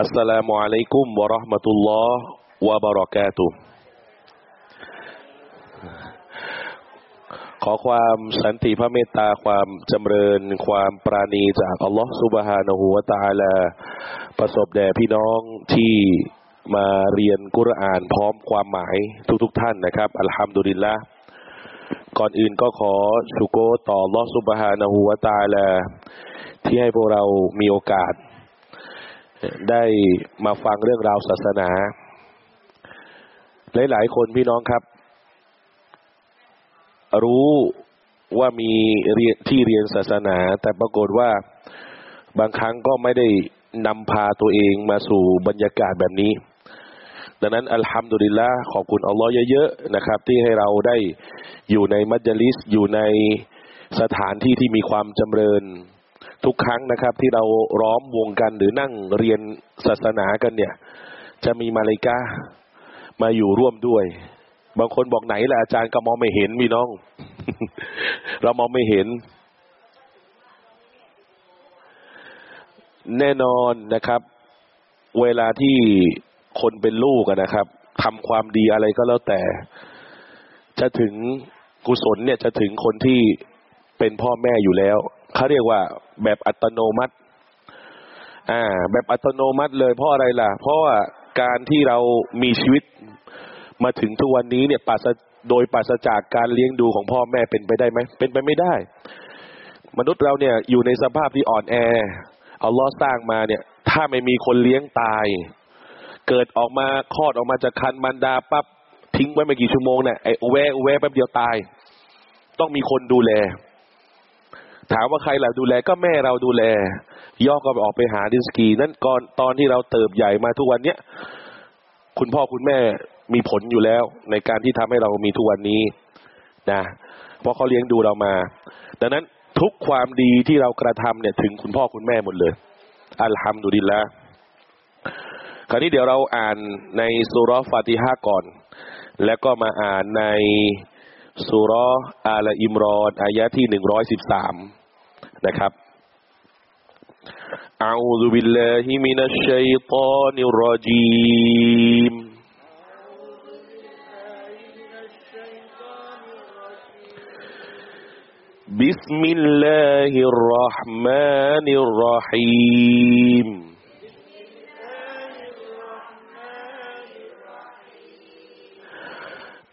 อัสลามุอะลัยกุมวะราะห์มะตุลลอฮ์วะบะเราะกขอความสันติพระเมตตาความจำเริญ ความปราณีจากอัลลอฮ์สุบฮานะฮูวะตาลา ประสบแด่พี่น้องที่มาเรียนกุรอานพร้อมความหมายทุกๆทท่านนะครับ อัลฮัมดุลิลละก่อนอื่นก็ขอสุโกต่อลอสุบฮานะฮูวะตาลา ที่ให้พวกเรามีโอกาส ได้มาฟังเรื่องราวศาสนา หลาย ๆ คนพี่น้องครับ รู้ว่ามีเรียนที่เรียนศาสนา แต่ปรากฏว่าบางครั้งก็ไม่ได้นำพาตัวเองมาสู่บรรยากาศแบบนี้ ดังนั้นอัลฮัมดุลิลละขอบคุณอัลลอฮ์เยอะๆนะครับ ที่ให้เราได้อยู่ในมัจลิสอยู่ในสถานที่ที่มีความจำเริญ ทุกครั้งนะครับ ที่เราร้อมวงกันหรือนั่งเรียนศาสนากันเนี่ย จะมีมาเลกามาอยู่ร่วมด้วย บางคนบอกไหนแหละอาจารย์ก็มองไม่เห็นพี่น้อง เรามองไม่เห็น แน่นอนนะครับ เวลาที่คนเป็นลูกนะครับทำความดีอะไรก็แล้วแต่ จะถึงกุศลเนี่ยจะถึงคนที่เป็นพ่อแม่อยู่แล้ว เขาเรียกว่าแบบอัตโนมัติ อ่า แบบอัตโนมัติเลยเพราะอะไรล่ะ เพราะว่าการที่เรามีชีวิตมาถึงทุกวันนี้เนี่ยปัสโดยปัสจากการเลี้ยงดูของพ่อแม่เป็นไปได้ไหม เป็นไปไม่ได้ มนุษย์เราเนี่ยอยู่ในสภาพที่อ่อนแอเอาล้อสร้างมาเนี่ย ถ้าไม่มีคนเลี้ยงตาย เกิดออกมาคลอดออกมาจากคันมันดาปั๊บทิ้งไว้ไม่กี่ชั่วโมงเนี่ยไอ้แวะแวะแป๊บเดียวตาย ต้องมีคนดูแล ถามว่าใครล่ะดูแลก็แม่เราดูแล ย่อก็ออกไปหาดิสกีนั่นก่อนตอนที่เราเติบใหญ่มาทุกวันเนี้ยคุณพ่อคุณแม่มีผลอยู่แล้ว ในการที่ทำให้เรามีทุกวันนี้นะเพราะเขาเลี้ยงดูเรามา ดังนั้นทุกความดีที่เรากระทำเนี่ยถึงคุณพ่อคุณแม่หมดเลย อัลฮัมดุลิลละคราวนี้เดี๋ยวเราอ่านในสุรฟาติฮะก่อน แล้วก็มาอ่านในสุรอาลอิมรอนอายะที่หนึ่งร้อยสิบสาม นะครับอาอูซุบิลลาฮิมินัชชัยตอนิรรจีมบิสมิลลาฮิรราะห์มานิรราะฮีม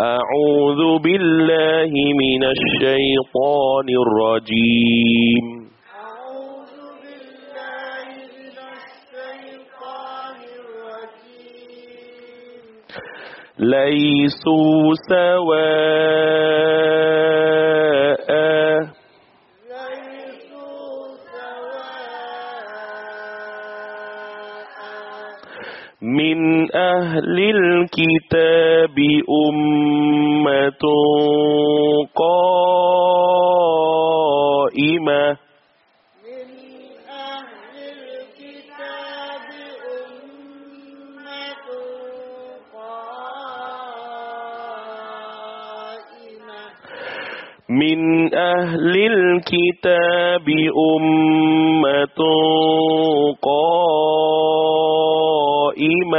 أعوذ بالله من الشيطان الرجيم. أعوذ بالله من الشيطان الرجيم. ليسوا سواء أهل الكتاب أمة قائمة. من أهل الكتاب أمة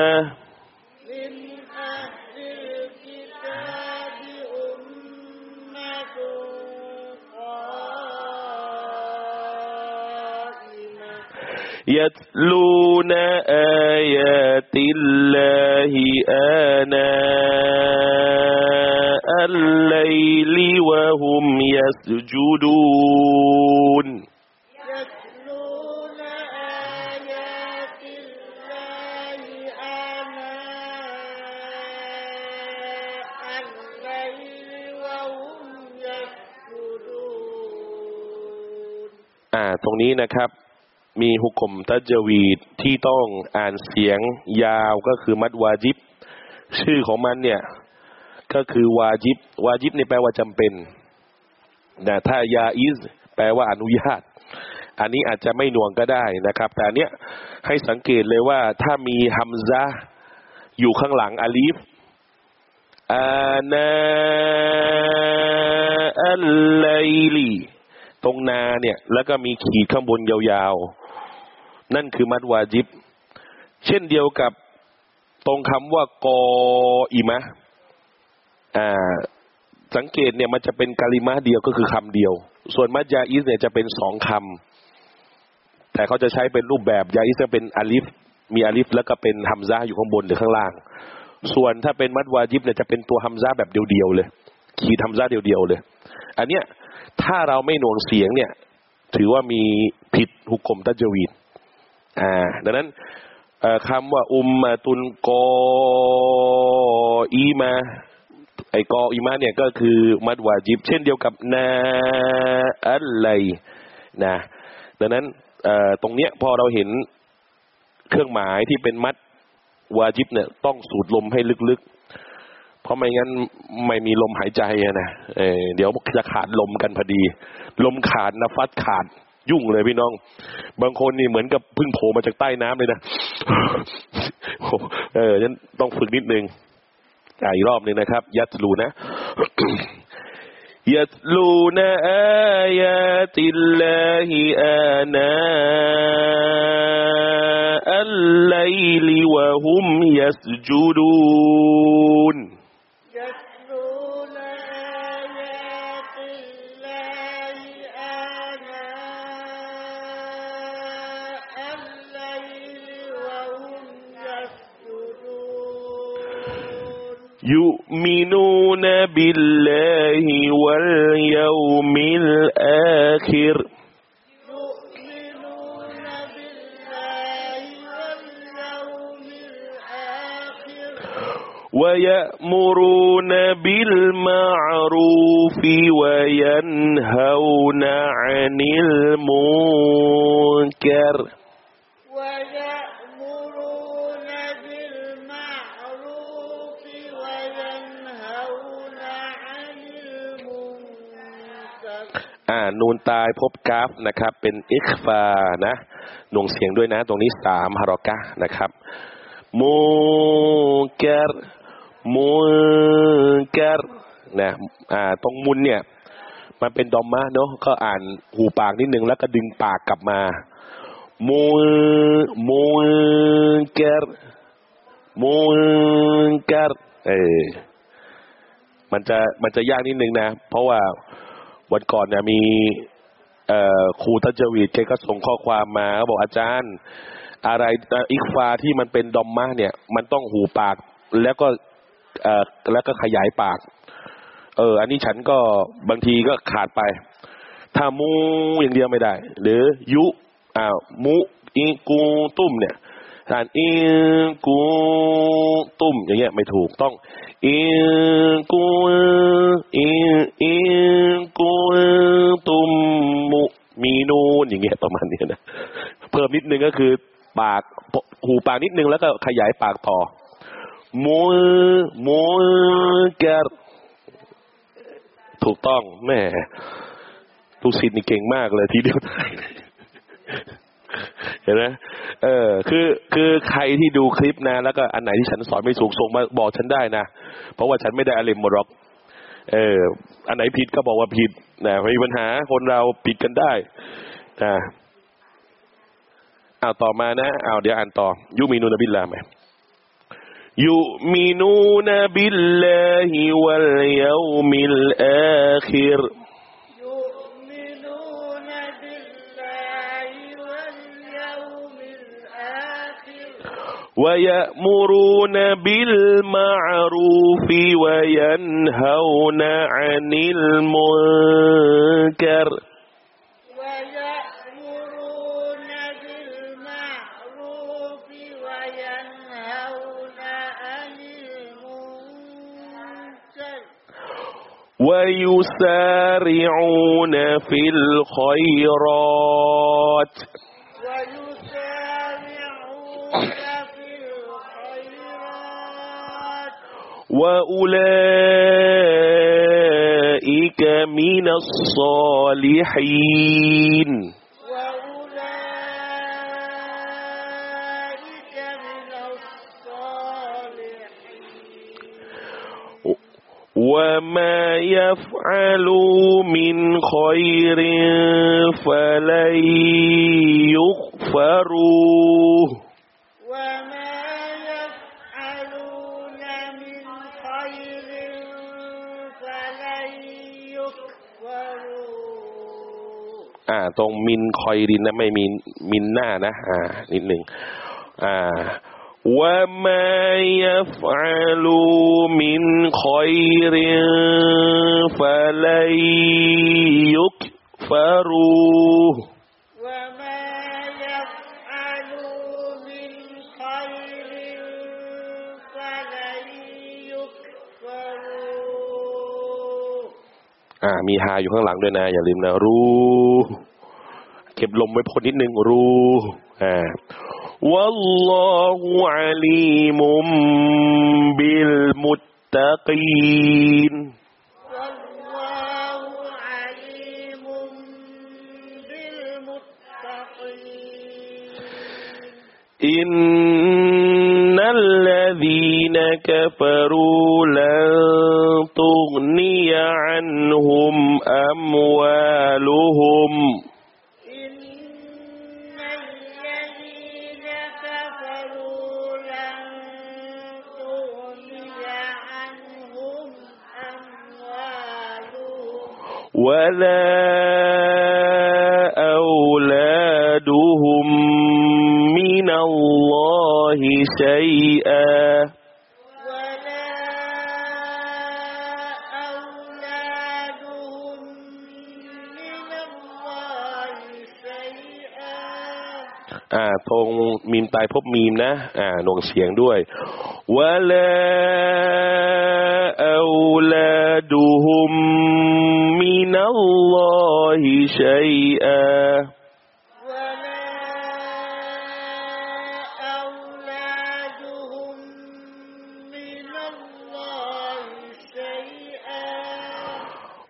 قائمة. يتلون آيات الله آناء الليل وهم يسجدون يتلون آيات الله آناء الليل وهم يسجدون อ่า ตรงนี้นะครับ มีหุกกลมตัจวีดที่ต้องอ่านเสียงยาวก็คือมัดวาจิบ ชื่อของมันเนี่ย ก็คือวาจิบ วาจิบนี่แปลว่าจำเป็นนะถ้ายาอิสแปลว่าอนุญาต อันนี้อาจจะไม่หน่วงก็ได้นะครับ แต่เนี้ยให้สังเกตเลยว่าถ้ามีฮัมซะอยู่ข้างหลังอาลีฟอานาอัลไลลีตรงนาเนี่ย แล้วก็มีขีดข้างบนยาวๆ นั่นคือมัดวาจิบ เช่นเดียวกับตรงคำว่ากออิมะอ่าสังเกตเนี่ยมันจะเป็นกาลิมะเดียวก็คือคำเดียว ส่วนมัดยาอิสเนี่ยจะเป็นสองคำแต่เขาจะใช้เป็นรูปแบบยาอิสจะเป็นอาลิฟมีอาลิฟแล้วก็เป็นฮัมซาอยู่ข้างบนหรือข้างล่าง ส่วนถ้าเป็นมัดวาจิบเนี่ยจะเป็นตัวฮัมซาแบบเดียวๆเลย ขีดฮัมซาเดียวๆเลย อันเนี้ยถ้าเราไม่หน่วงเสียงเนี่ย ถือว่ามีผิดหุกกลมตัจวีด อ่าดังนั้นคำว่าอุมมาตุนกออีมาไอกออีมาเนี่ยก็คือมัดวาจิบ เช่นเดียวกับนาอะไรนะดังนั้นตรงเนี้ยพอเราเห็นเครื่องหมายที่เป็นมัดวาจิบเนี่ยต้องสูดลมให้ลึกๆ เพราะไม่งั้นไม่มีลมหายใจนะเเดี๋ยวจะขาดลมกันพอดี ลมขาดนะฟัดขาด ยุ่งเลยพี่น้อง บางคนนี่เหมือนกับพึ่งโผล่มาจากใต้น้ำเลยนะเออฉันต้องฝึกนิดนึงอีกรอบหนึ่งนะครับ ยัตลูนะยัตลูนะอายาติลลาฮิอานาอัลไลลิวะฮุมยัสจุดูน يؤمنون بالله واليوم الآخر. ويأمرون بالمعروف وينهون عن المنكر. อ่านูนตายพบกราฟนะครับ เป็นอิคฟานะหน่วงเสียงด้วยนะ ตรงนี้สามฮารอกะนะครับมูเกรมูเกรนะอ่าตรงมุนเนี่ย มันเป็นดอมมะเนาะก็อ่านหูปากนิดนึงแล้วก็ดึงปากกลับมามูมูเกรมูเกรเออมันจะมันจะยากนิดนึงนะ เพราะว่า วันก่อนเนี่ยมีครูทัจวีดแกก็ส่งข้อความมาเขาบอกอาจารย์ อะไรอิกฟาที่มันเป็นดอมมาเนี่ย มันต้องหูปากแล้วก็แล้วก็ขยายปาก เออ อันนี้ฉันก็บางทีก็ขาดไป ถ้ามูอย่างเดียวไม่ได้ หรือยุอ่ามุอีกูตุ้มเนี่ย อ่านอินกูตุมอย่างเงี้ยไม่ถูกต้องอินกูอินอินกูตุมมุมีนูนอย่างเงี้ยประมาณนี้นะเพิ่มนิดนึงก็คือ ปากหูปากนิดนึงแล้วก็ขยายปากต่อมูมูเกรถูกต้องแม่ลูกศิษย์นี่เก่งมากเลยทีเดียวได้ เห็นไหมเออ คือคือใครที่ดูคลิปนะ แล้วก็อันไหนที่ฉันสอนไม่ถูกส่งมาบอกฉันได้นะ เพราะว่าฉันไม่ได้อาเลมหมดหรอก เออ อันไหนผิดก็บอกว่าผิดนะไม่มีปัญหาคนเราผิดกันได้นะเอาต่อมานะเอาเดี๋ยวอ่านต่อ يؤمنون بالله ไหม يؤمنون بالله واليوم الآخر ويأمرون بالمعروف وينهون عن المنكر. ويأمرون بالمعروف وينهون عن المنكر. ويسارعون في الخيرات. ويسارعون وأولئك من الصالحين. وأولئك من الصالحين. وما يفعلوا من خير فلن يغفروه. านตรงมินคอยดินนะไม่มีมินหน้านะ อ่า นิดหนึ่งอ่าว่ามายัฟอาลูมินคอยริฟะลัยยุกฟารู่ามีฮาอยู่ข้างหลังด้วยนะ อย่าลืมนะ รู้ เก็บลมไว้คนนิดนึงรู้อ่าวัลลอฮุอาลีมุมบิลมุตตะกีนอินนัลลดีนกัฟรูลันตุกนียอันฮุมอัมวาลุฮุม ولا أولادهم من الله شيئا ولا أولادهم من الله شيئا อ่าตรงมีมตายพบมีมนะ อ่าหน่วงเสียงด้วยวะลาอูลาดูฮุม الله شيئا.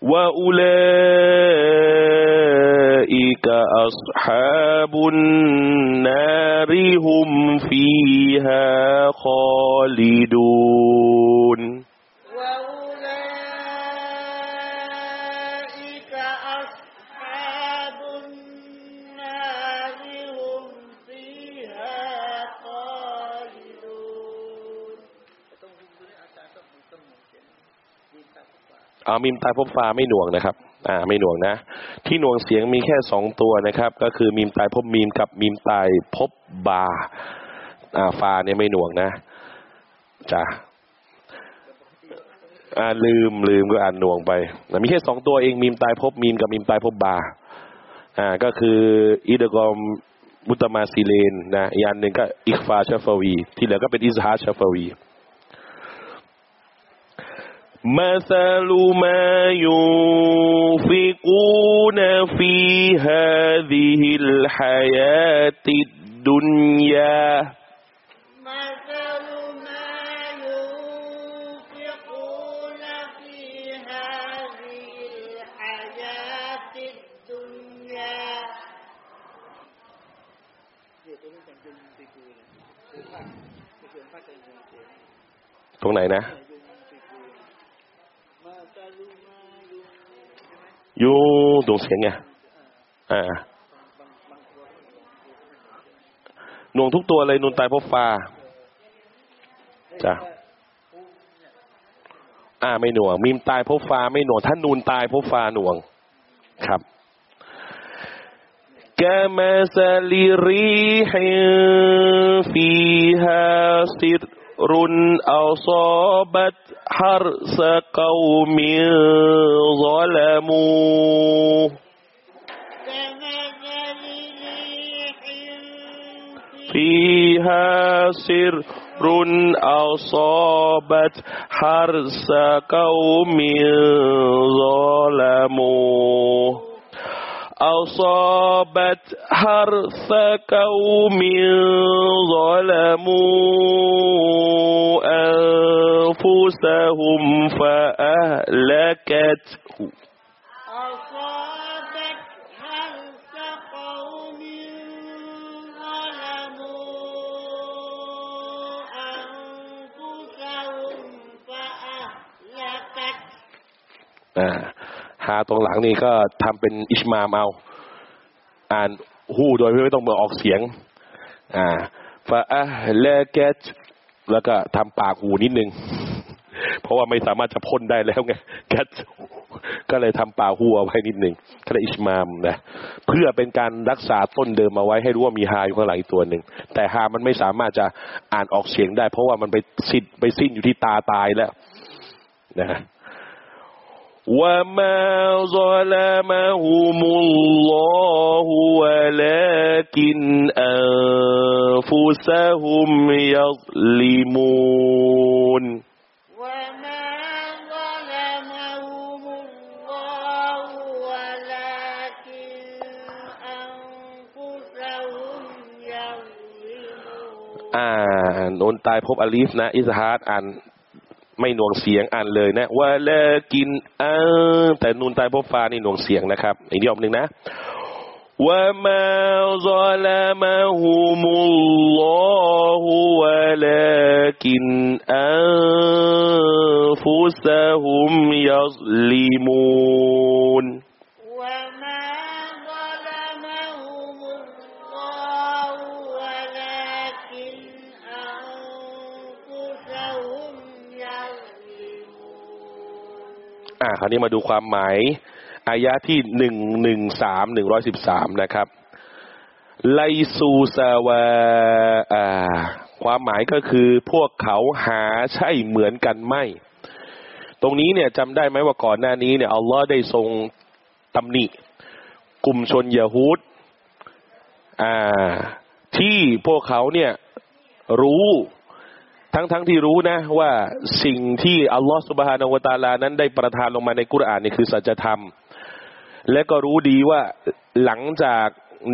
وأولئك أصحاب النار هم فيها خالدون. มิมตายพบฟ้าไม่หน่วงนะครับอ่าไม่หน่วงนะ ที่หน่วงเสียงมีแค่สองตัวนะครับ ก็คือมีมตายพบมีมกับมีมตายพบบาอ่าฟ้าเนี่ยไม่หน่วงนะจ้ะอ่าลืมลืมก็อ่านหน่วงไปแต่มีแค่สองตัวเองมีมตายพบมีมกับมีมตายพบบาอ่าก็คืออิดกอมมุตมาซีเลนนะอีกอันหนึ่งก็อิกฟาชาฟาวี ที่เหลือก็เป็นอิซฮาชาฟาวี مثل ما ينفقون في هذه الحياة الدنيا مثل ما ينفقون في هذه الحياة الدنيا ตรงไหนนะ อยูส่งเสียงไงอ่วงทุกตัวเลยนุนตายพบฟ้าจ้ะอ่าไม่หน่วง มีมตายพบฟ้าไม่หน่วง ถ้านูนตายพบฟ้าหน่วงครับกามาซาลิริฮิฟีฮาซิร أصابت حرث قوم ظلموا. أصابت حرث قوم ظلموا. أصابت حرث قوم ظلموا أنفسهم فأهلكت. อ่า หาตรงหลังนี่ก็ทำเป็นอิชมาเอาอ่านหูโดยไม่ต้องมาออกเสียง อ่าฟาอะเลเกตแล้วก็ทำปากหูนิดนึง เพราะว่าไม่สามารถจะพ่นได้แล้วไงแกก็เลยทำปากหูเอาไว้นิดนึงก็เลยอิชมามนะเพื่อเป็นการรักษาต้นเดิมเอาไว้ให้รู้ว่ามีฮาอยู่ข้างหลังอีกตัวหนึ่งแต่ฮามันไม่สามารถจะอ่านออกเสียงได้ เพราะว่ามันไปสิ้นไปสิ้นอยู่ที่ตาตายแล้วนะ وما ظلمهم الله ولكن أنفسهم يظلمون وما ظلمهم الله ولكن أنفسهم يظلمون อ่านโนนตายพบอลิฟนะ อิสฮาร์ดอ่านไม่หน่วงเสียงอ่านเลยนะ ว่าแลกิน อะแต่นูนตายพบฟ้านี่หน่วงเสียงนะครับอีกรอบหนึ่งนะوما ظلمهم الله ولكن أنفسهم يظلمونาคราวนี้มาดูความหมายอายะที่หนึ่งหนึ่งสามหนึ่งร้อยสิบสามนะครับไลซูซาวาอ่าความหมายก็คือพวกเขาหาใช่เหมือนกันไม่ ตรงนี้เนี่ยจำได้ไหมว่าก่อนหน้านี้เนี่ยอัลลอฮ์ได้ทรงตำหนิ กลุ่มชนยะฮูดที่พวกเขาเนี่ยรู้ ทั้งทั้งที่รู้นะว่าสิ่งที่อัลลอฮฺสุบฮานาวตาลานั้นได้ประทานลงมาในกุรอานนี่คือสัจธรรม และก็รู้ดีว่าหลังจาก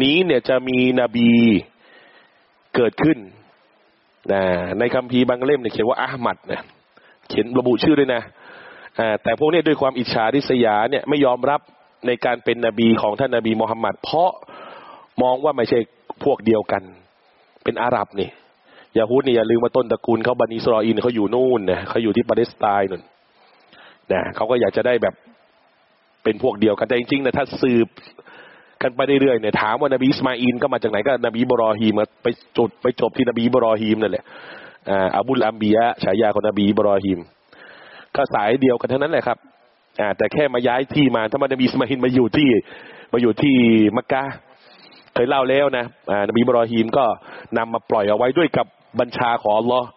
นี้เนี่ยจะมีนบีเกิดขึ้นนะในคัมภีร์บางเล่มเนี่ยเขียนว่าอาหมัดนะเขียนระบุชื่อด้วยนะแต่พวกนี้ด้วยความอิจฉาริษยาเนี่ยไม่ยอมรับในการเป็นนบีของท่านนบีมุฮัมมัดเพราะมองว่าไม่ใช่พวกเดียวกัน เป็นอาหรับนี่ ยาฮูดนี่อย่าลืมว่าต้นตระกูลเขาบนีอิสรออีลเขาอยู่นู่นนะเขาอยู่ที่ปาเลสไตน์นู่นนะเขาก็อยากจะได้แบบเป็นพวกเดียวกันแต่จริงๆนะถ้าสืบกันไปเรื่อยๆเนี่ยถามว่านบีอิสมาอีลก็มาจากไหนก็นบีบรอฮีมาไปจุดไปจบที่นบีบรอฮีมนั่นแหละอ่าأبو الأنبياءฉายาของนบีบรอฮีมก็สายเดียวกันทั้งนั้นแหละครับอ่าแต่แค่มาย้ายที่มาถ้ามานบีอิสมาอีลมาอยู่ที่มาอยู่ที่มักกะเคยเล่าแล้วนะอ่านบีบรอฮีมก็นำมาปล่อยเอาไว้ด้วยกับ บัญชาของอัลลอฮ์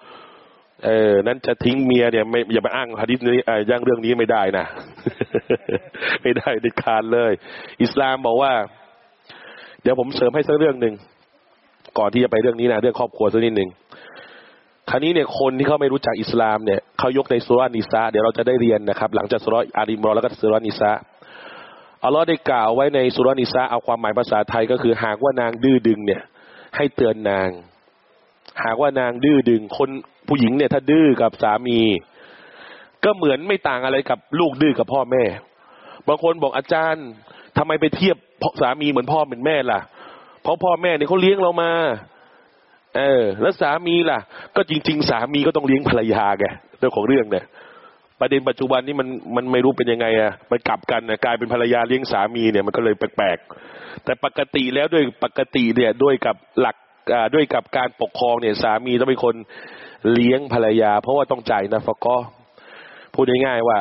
เออนั้นจะทิ้งเมียเนี่ยไม่อย่ามาอ้างฮะดิษนี้เอ่อย่างเรื่องนี้ไม่ได้นะ ไม่ได้เด็ดขาดเลย อิสลามบอกว่า เดี๋ยวผมเสริมให้สักเรื่องหนึ่งก่อนที่จะไปเรื่องนี้นะเรื่องครอบครัวสักนิดหนึ่งคราวนี้เนี่ยคนที่เขาไม่รู้จักอิสลามเนี่ยเขายกในสุรานิสาเดี๋ยวเราจะได้เรียนนะครับ หลังจากสุรอาริมรอแล้วก็สุรานิสาอัลลอฮ์ได้กล่าวไว้ในสุรานิสาเอาความหมายภาษาไทยก็คือหากว่านางดื้อดึงเนี่ย ให้เตือนนาง หากว่านางดื้อดึงคนผู้หญิงเนี่ยถ้าดื้อกับสามี ก็เหมือนไม่ต่างอะไรกับลูกดื้อกับพ่อแม่ บางคนบอกอาจารย์ทำไมไปเทียบสามีเหมือนพ่อเหมือนแม่ล่ะ เพราะพ่อแม่เนี่ยเขาเลี้ยงเรามา เออ แล้วสามีล่ะ ก็จริง ๆ สามีก็ต้องเลี้ยงภรรยาแกเรื่องของเรื่องเนี่ยประเด็นปัจจุบันนี้มันมันไม่รู้เป็นยังไงอะมันกลับกันนะกลายเป็นภรรยาเลี้ยงสามีเนี่ยมันก็เลยแปลกๆแต่ปกติแล้วด้วยปกติเนี่ยด้วยกับหลัก ด้วยกับการปกครองเนี่ยสามีต้องเป็นคนเลี้ยงภรรยา เพราะว่าต้องจ่ายนะฟก็พูดง่ายๆว่า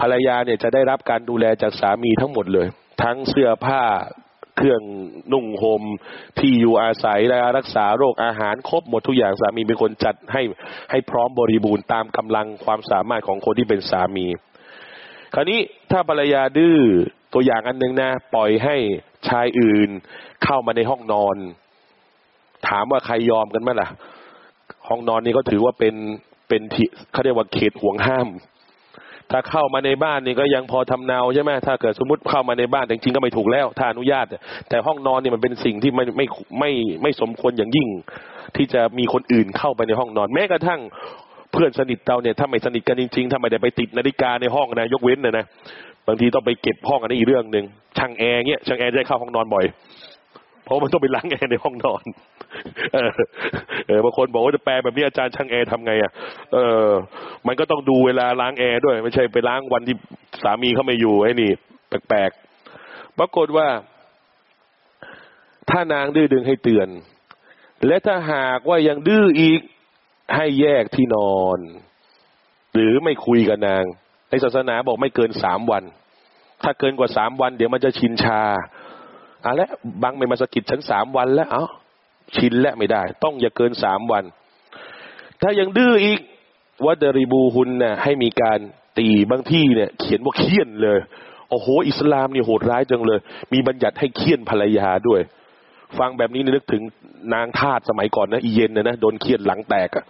ภรรยาเนี่ยจะได้รับการดูแลจากสามีทั้งหมดเลย ทั้งเสื้อผ้าเครื่องนุ่งห่มที่อยู่อาศัยและรักษาโรคอาหารครบหมดทุกอย่างสามีเป็นคนจัดให้ให้พร้อมบริบูรณ์ตามกำลังความสามารถของคนที่เป็นสามี คราวนี้ถ้าภรรยาดื้อตัวอย่างอันหนึ่งนะ ปล่อยให้ชายอื่นเข้ามาในห้องนอน ถามว่าใครยอมกันไหมล่ะ ห้องนอนนี่ก็ถือว่าเป็นเป็นที่เขาเรียกว่าเขตห่วงห้าม ถ้าเข้ามาในบ้านนี่ก็ยังพอทำเนาใช่ไหมถ้าเกิดสมมติเข้ามาในบ้านแต่จริงๆก็ไม่ถูกแล้ว ถ้าอนุญาต แต่ห้องนอนนี่มันเป็นสิ่งที่ไม่ไม่ไม่ไม่สมควรอย่างยิ่ง ที่จะมีคนอื่นเข้าไปในห้องนอน แม้กระทั่งเพื่อนสนิทเราเนี่ยถ้าไม่สนิทกันจริงๆถ้าไม่ได้ไปติดนาฬิกาในห้องนะยกเว้นนะนะบางทีต้องไปเก็บห้องอันนี้อีกเรื่องหนึ่งช่างแอร์เงี้ยช่างแอร์จะได้เข้าห้องนอนบ่อย เพราะมันต้องไปล้างแอร์ในห้องนอน เออเออบางคนบอกว่าจะแปลแบบนี้อาจารย์ช่างแอร์ทำไงอะ เออ มันก็ต้องดูเวลาล้างแอร์ด้วย ไม่ใช่ไปล้างวันที่สามีเขาไม่อยู่ไอ้นี่ แปลกๆปรากฏว่า ถ้านางดื้อดึงให้เตือน และถ้าหากว่ายังดื้ออีกให้แยกที่นอน หรือไม่คุยกับนางในศาสนาบอกไม่เกินสามวัน ถ้าเกินกว่าสามวัน เดี๋ยวมันจะชินชา อะแล้วบังไม่มาสะกิดฉันสามวันแล้ว เอ้าชินแล้วไม่ได้ ต้องอย่าเกินสามวัน ถ้ายังดื้ออีกวัดริบูฮุนน่ะให้มีการตีบางที่เนี่ย เขียนว่าเคี่ยนเลย โอ้โห อิสลามนี่โหดร้ายจังเลย มีบัญญัติให้เคี่ยนภรรยาด้วย ฟังแบบนี้นึกถึงนางทาสสมัยก่อนนะอีเย็นนะนะโดนเคี่ยนหลังแตกอะ่ะ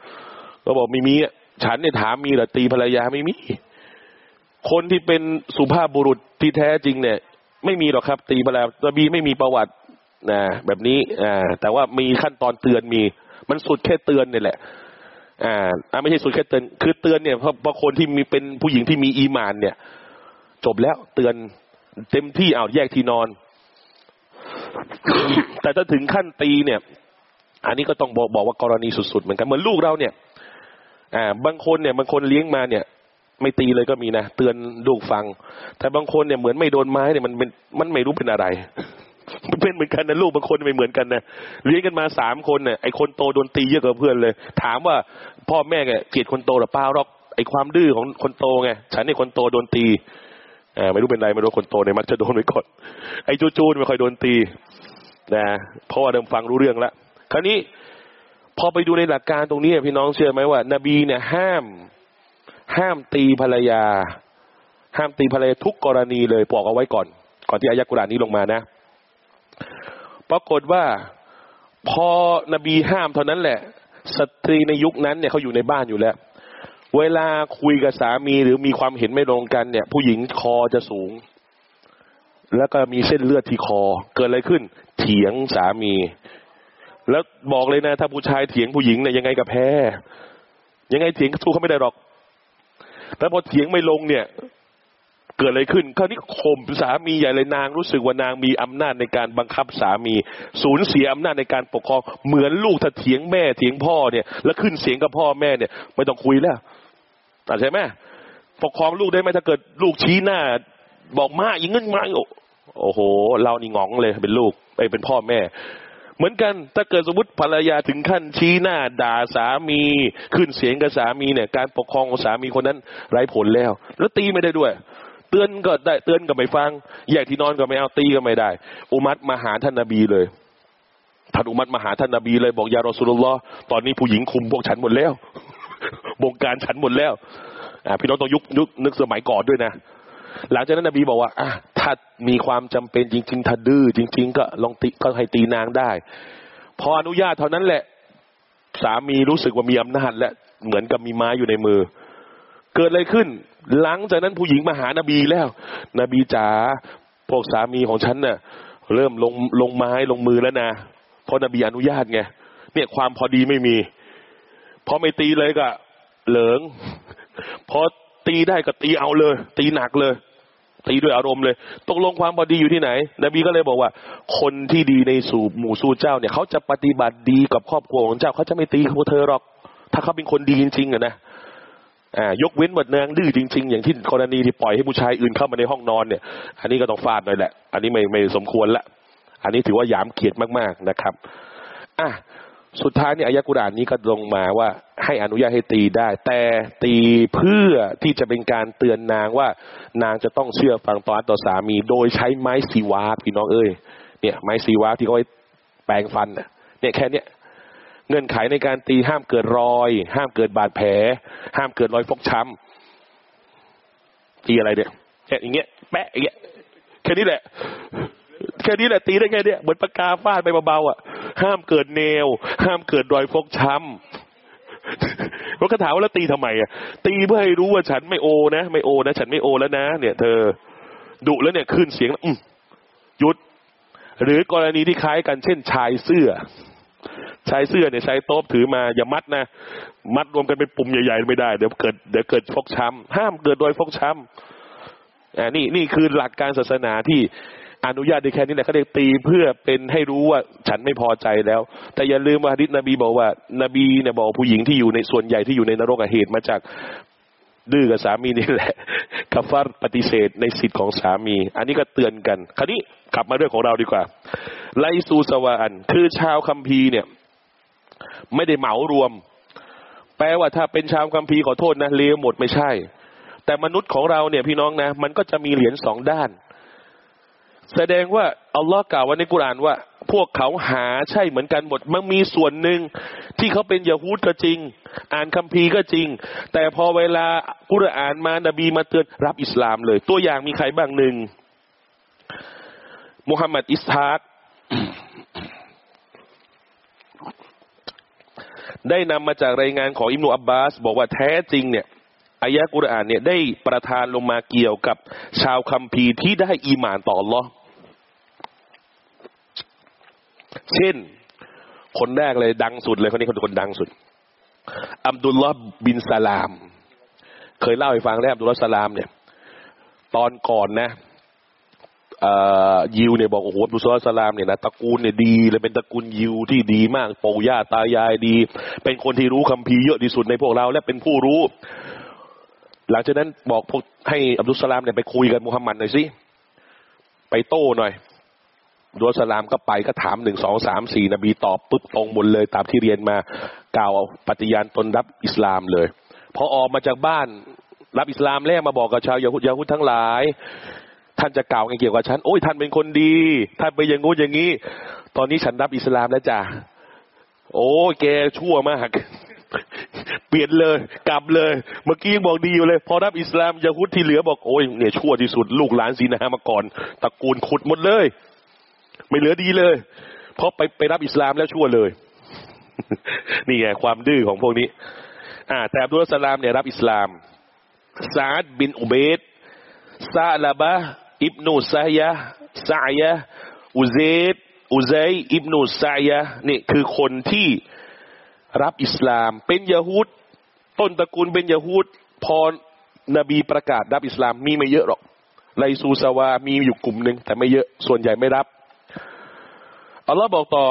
ก็บอกไม่มีอะฉันเนี่ยถามมีหรือตีภรรยาไม่มีคนที่เป็นสุภาพบุรุษที่แท้จริงเนี่ย ไม่มีหรอกครับ ตีภรรยานบีไม่มีประวัตินะแบบนี้อ่าแต่ว่ามีขั้นตอนเตือนมี มันสุดแค่เตือนเนี่ยแหละอ่าไม่ใช่สุดแค่เตือน คือเตือนเนี่ยเพราะเพราะคนที่มีเป็นผู้หญิงที่มีอีมานเนี่ย จบแล้วเตือนเต็มที่เอาแยกที่นอน แต่ถ้าถึงขั้นตีเนี่ย อันนี้ก็ต้องบอกบอกว่ากรณีสุดๆเหมือนกันเหมือนลูกเราเนี่ย อ่า บางคนเนี่ยบางคนเลี้ยงมาเนี่ย ไม่ตีเลยก็มีนะเตือนลูกฟัง แต่บางคนเนี่ยเหมือนไม่โดนไม้เนี่ยมันเป็นมันไม่รู้เป็นอะไร มันเป็นเหมือนกันนะลูกบางคนไม่เหมือนกันนะเลี้ยงกันมาสามคนเนี่ยไอคนโตโดนตีเยอะกว่าเพื่อนเลย ถามว่าพ่อแม่แกเกลียดคนโตหรือเปล่าหรอกไอความดื้อของคนโตไงฉันเนี่ยคนโตโดนตีอ่าไม่รู้เป็นไรไม่รู้คนโตเนี่ยมักจะโดนไว้ก่อนไอจูจูไม่ค่อยโดนตีนะเพราะว่าเดิมฟังรู้เรื่องแล้วคราวนี้พอไปดูในหลักการตรงนี้พี่น้องเชื่อไหมว่า นบีเนี่ยห้าม ห้ามตีภรรยา ห้ามตีภรรยาทุกกรณีเลยบอกเอาไว้ก่อน ก่อนที่อายะกุรานี้ลงมานะปรากฏว่าพอนบีห้ามเท่านั้นแหละ สตรีในยุคนั้นเนี่ยเขาอยู่ในบ้านอยู่แล้ว เวลาคุยกับสามีหรือมีความเห็นไม่ตรงกันเนี่ย ผู้หญิงคอจะสูง แล้วก็มีเส้นเลือดที่คอ เกิดอะไรขึ้น เถียงสามี แล้วบอกเลยนะ ถ้าผู้ชายเถียงผู้หญิงเนี่ยยังไงกับแพ้ ยังไงเถียงสู้เขาไม่ได้หรอก แล้วพอเถียงไม่ลงเนี่ย เกิดอะไรขึ้นคราวนี้ข่มสามีใหญ่เลยนางรู้สึกว่านางมีอำนาจในการบังคับสามี สูญเสียอำนาจในการปกครอง เหมือนลูกถ้าเถียงแม่เถียงพ่อเนี่ย แล้วขึ้นเสียงกับพ่อแม่เนี่ย ไม่ต้องคุยแล้วแต่ใช่ไหมปกครองลูกได้ไหมถ้าเกิดลูกชี้หน้า บอกมาอย่างงั้นมาโอ้โห เรานี่งองเลยเป็นลูกไปเป็นพ่อแม่ เหมือนกันถ้าเกิดสมมติภรรยาถึงขั้นชี้หน้าด่าสามีขึ้นเสียงกับสามีเนี่ย การปกครองของสามีคนนั้นไร้ผลแล้ว แล้วตีไม่ได้ด้วย เตือนก็ได้เตือนก็ไม่ฟังแยกที่นอนก็ไม่เอาตีก็ไม่ได้ อุมัตมาหาท่านนบีเลยท่านอุมัตมาหาท่านนบีเลยบอกยารอสุลลอฮ์ตอนนี้ผู้หญิงคุมพวกฉันหมดแล้วบงการฉันหมดแล้วอ่าพี่น้องต้องยุคนึกนึกสมัยก่อนด้วยนะ หลังจากนั้นนบีบอกว่าอะ ถ้ามีความจำเป็นจริง ๆ ถ้าดื้อจริง ๆ ก็ลองตีก็ให้ตีนางได้ พออนุญาตเท่านั้นแหละ สามีรู้สึกว่ามีอำนาจและเหมือนกับมีไม้อยู่ในมือ เกิดอะไรขึ้น หลังจากนั้นผู้หญิงมาหานบีแล้ว นบีจ๋าพวกสามีของฉันเน่ะ เริ่มลงลงไม้ลงมือแล้วนะเพราะนบีอนุญาตไงเนี่ยความพอดีไม่มีพอไม่ตีเลยก็เหลิงพอตีได้ก็ตีเอาเลย ตีหนักเลย ตีด้วยอารมณ์เลย ตกลงความพอดีอยู่ที่ไหน นบีก็เลยบอกว่า คนที่ดีในสู่หมู่สู่เจ้าเนี่ยเขาจะปฏิบัติดีกับครอบครัวของเจ้าเขาจะไม่ตีพวกเธอหรอก ถ้าเขาเป็นคนดีจริงๆอะนะอ่ายกเว้นหมดนางดื้อจริง ๆ อย่างที่กรณีที่ปล่อยให้ผู้ชายอื่นเข้ามาในห้องนอนเนี่ย อันนี้ก็ต้องฟาดหน่อยแหละ อันนี้ไม่ไม่สมควรละ อันนี้ถือว่าหยามเกียรติมากๆนะครับ อะ สุดท้ายเนี่ยอายะกุรานนี้ก็ลงมาว่าให้อนุญาตให้ตีได้ แต่ตีเพื่อที่จะเป็นการเตือนนางว่า นางจะต้องเชื่อฟังต่อต่อสามี โดยใช้ไม้สีวาพี่น้องเอ้ยเนี่ยไม้สีวาที่เขาไว้แปรงฟันเนี่ยแค่เนี้ยเงื่อนไขในการตีห้ามเกิดรอย ห้ามเกิดบาดแผล ห้ามเกิดรอยฟกช้ำตีอะไรเนี่ยแค่อย่างเงี้ยแปะอย่างเงี้ยแค่นี้แหละ แค่นี้แหละตีได้แค่เนี้ยเหมือนปากกาฟาดไปเบาๆอะ ห้ามเกิดเนว ห้ามเกิดรอยฟกช้ำว่าก็ถามว่าแล้วตีทำไมอะ ตีเพื่อให้รู้ว่าฉันไม่โอนะไม่โอนะฉันไม่โอแล้วนะ เนี่ย เธอดุแล้วเนี่ยขึ้นเสียงอืมหยุด หรือกรณีที่คล้ายกันเช่นชายเสื้อชายเสื้อเนี่ยชายโต๊ะถือมาอย่ามัดนะมัดรวมกันเป็นปุ่มใหญ่ๆไม่ได้เดี๋ยวเกิดเดี๋ยวเกิดฟกช้ำห้ามเกิดรอยฟกช้ำอ่านี่นี่คือหลักการศาสนาที่ อนุญาตได้แค่นี้แหละเขาเรียกตีเพื่อเป็นให้รู้ว่าฉันไม่พอใจแล้ว แต่อย่าลืมว่าฮะดิษนบีบอกว่า นบีเนี่ยบอกผู้หญิงที่อยู่ในส่วนใหญ่ที่อยู่ในนรกเหตุมาจากดื้อกับสามีนี่แหละกัฟาร์ปฏิเสธในสิทธิ์ของสามี อันนี้ก็เตือนกัน คราวนี้กลับมาเรื่องของเราดีกว่า ไลซูสวาอัน คือชาวคัมภีร์เนี่ย ไม่ได้เหมารวม แปลว่าถ้าเป็นชาวคัมภีร์ขอโทษนะเลวหมดไม่ใช่ แต่มนุษย์ของเราเนี่ยพี่น้องนะ มันก็จะมีเหรียญสองด้าน แสดงว่าอัลลอฮ์กล่าวไว้ในกุรานว่า พวกเขาหาใช่เหมือนกันหมด มันมีส่วนหนึ่งที่เขาเป็นยะฮูดก็จริง อ่านคัมภีร์ก็จริง แต่พอเวลากุรอานมานบีมาเตือนรับอิสลามเลย ตัวอย่างมีใครบ้างหนึ่งมุฮัมมัดอิสฮากได้นำมาจากรายงานของอิมนุอับบาส บอกว่าแท้จริงเนี่ย อายะกุรอานเนี่ยได้ประทานลงมาเกี่ยวกับชาวคัมภีร์ที่ได้อีหมานต่ออัลอเช่น คนแรกเลยดังสุดเลยคนนี้คนคนดังสุด อับดุลลอฮ์บินซาลาม เคยเล่าให้ฟังแล้วอับดุลลอฮ์ซาลามเนี่ย ตอนก่อนนะยิวเนี่ยบอกโอ้โหอับดุลลอฮ์ซาลามเนี่ยนะตระกูลเนี่ยดีเลยเป็นตระกูลยิวที่ดีมากปู่ย่าตายายดี เป็นคนที่รู้คัมภีร์เยอะที่สุดในพวกเรา และเป็นผู้รู้ หลังจากนั้นบอกพวกให้อับดุลสลามเนี่ยไปคุยกับมุฮัมมัดหน่อยสิ ไปโต้หน่อยอับดุลสลามก็ไปก็ถามหนึ่งสองสามสี่นบีตอบปุ๊บตรงหมดเลย ตามที่เรียนมากล่าวปฏิญาณตนรับอิสลามเลย พอออกมาจากบ้านรับอิสลามแล้วมาบอกกับชาวยาฮุดยาฮุดทั้งหลาย ท่านจะกล่าวกันเกี่ยวกับฉัน โอ้ยท่านเป็นคนดี ท่านไปอย่างงู้นอย่างนี้ ตอนนี้ฉันรับอิสลามแล้วจ้ะโอ้ยแกชั่วมาก เปลี่ยนเลย กลับเลย เมื่อกี้ยังบอกดีอยู่เลย พอรับอิสลามยาฮุดที่เหลือบอกโอ้ยเนี่ยชั่วที่สุดลูกหลานซีนามาก่อนตระกูลขุดหมดเลย ไม่เหลือดีเลยเพราะไปไปรับอิสลามแล้วชั่วเลย นี่ไงความดื้อของพวกนี้ อ่า แต่อับดุลสลามเนี่ยรับอิสลามซาดบินอุเบดซาลาบะอิบนูซายะซายะอุเซดอุไซยอิบนูซายะนี่คือคนที่ รับอิสลาม เป็นยะฮูดต้นตระกูลเป็นยะฮูดพอนบีประกาศรับอิสลามมีไม่เยอะหรอกไลซูซาวามีอยู่กลุ่มหนึ่งแต่ไม่เยอะส่วนใหญ่ไม่รับอัลลอฮ์บอกต่อ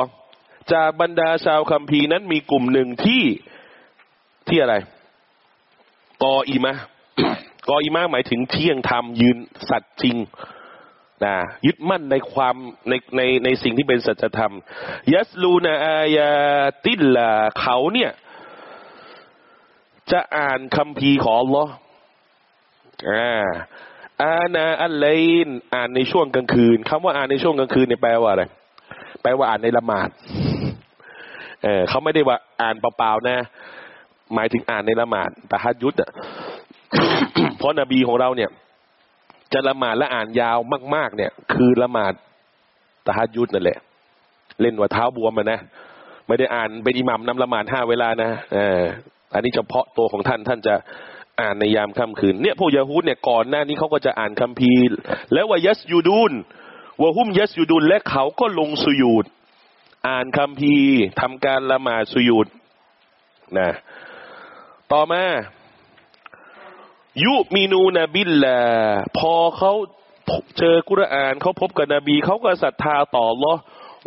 จากบรรดาชาวคัมภีร์นั้นมีกลุ่มหนึ่งที่ที่อะไรกออีมะกออีมะหมายถึงเที่ยงธรรมยืนสัตย์จริง นะยึดมั่นในความในในในสิ่งที่เป็นสัจธรรม ยัสลูนาอายาติลลาเขาเนี่ย จะอ่านคำพีร์ของอัลลอฮ์อ่าอานาอัลเลนอ่านในช่วงกลางคืนคำว่าอ่านในช่วงกลางคืนเนี่ยแปลว่าอะไรแปลว่าอ่านในละหมาดเออเขาไม่ได้ว่าอ่านเปล่าๆนะ หมายถึงอ่านในละหมาดแตะฮัดยุดอะเพราะนบีของเราเนี่ย จะละหมาดและอ่านยาวมาก ๆ เนี่ย คือละหมาดตะฮัดยุดนั่นแหละ เล่นว่าเท้าบวมมานะไม่ได้อ่านเป็นอิหมัมนำละหมาดห้าเวลานะเอออันนี้เฉพาะตัวของท่านท่านจะอ่านในยามค่ำคืน เนี่ยพวกยาฮูดเนี่ยก่อนหน้านี้เขาก็จะอ่านคัมภีร์ แล้วว่ายัสยูดูนวะฮุมยัสยูดูนและเขาก็ลงสุยูดอ่านคัมภีร์ทำการละหมาดสุยูดนะต่อมา ยุมีนูนบิลลาพอเขาเจอกุรอานเขาพบกับนบีเขาก็ศรัทธาต่อลอ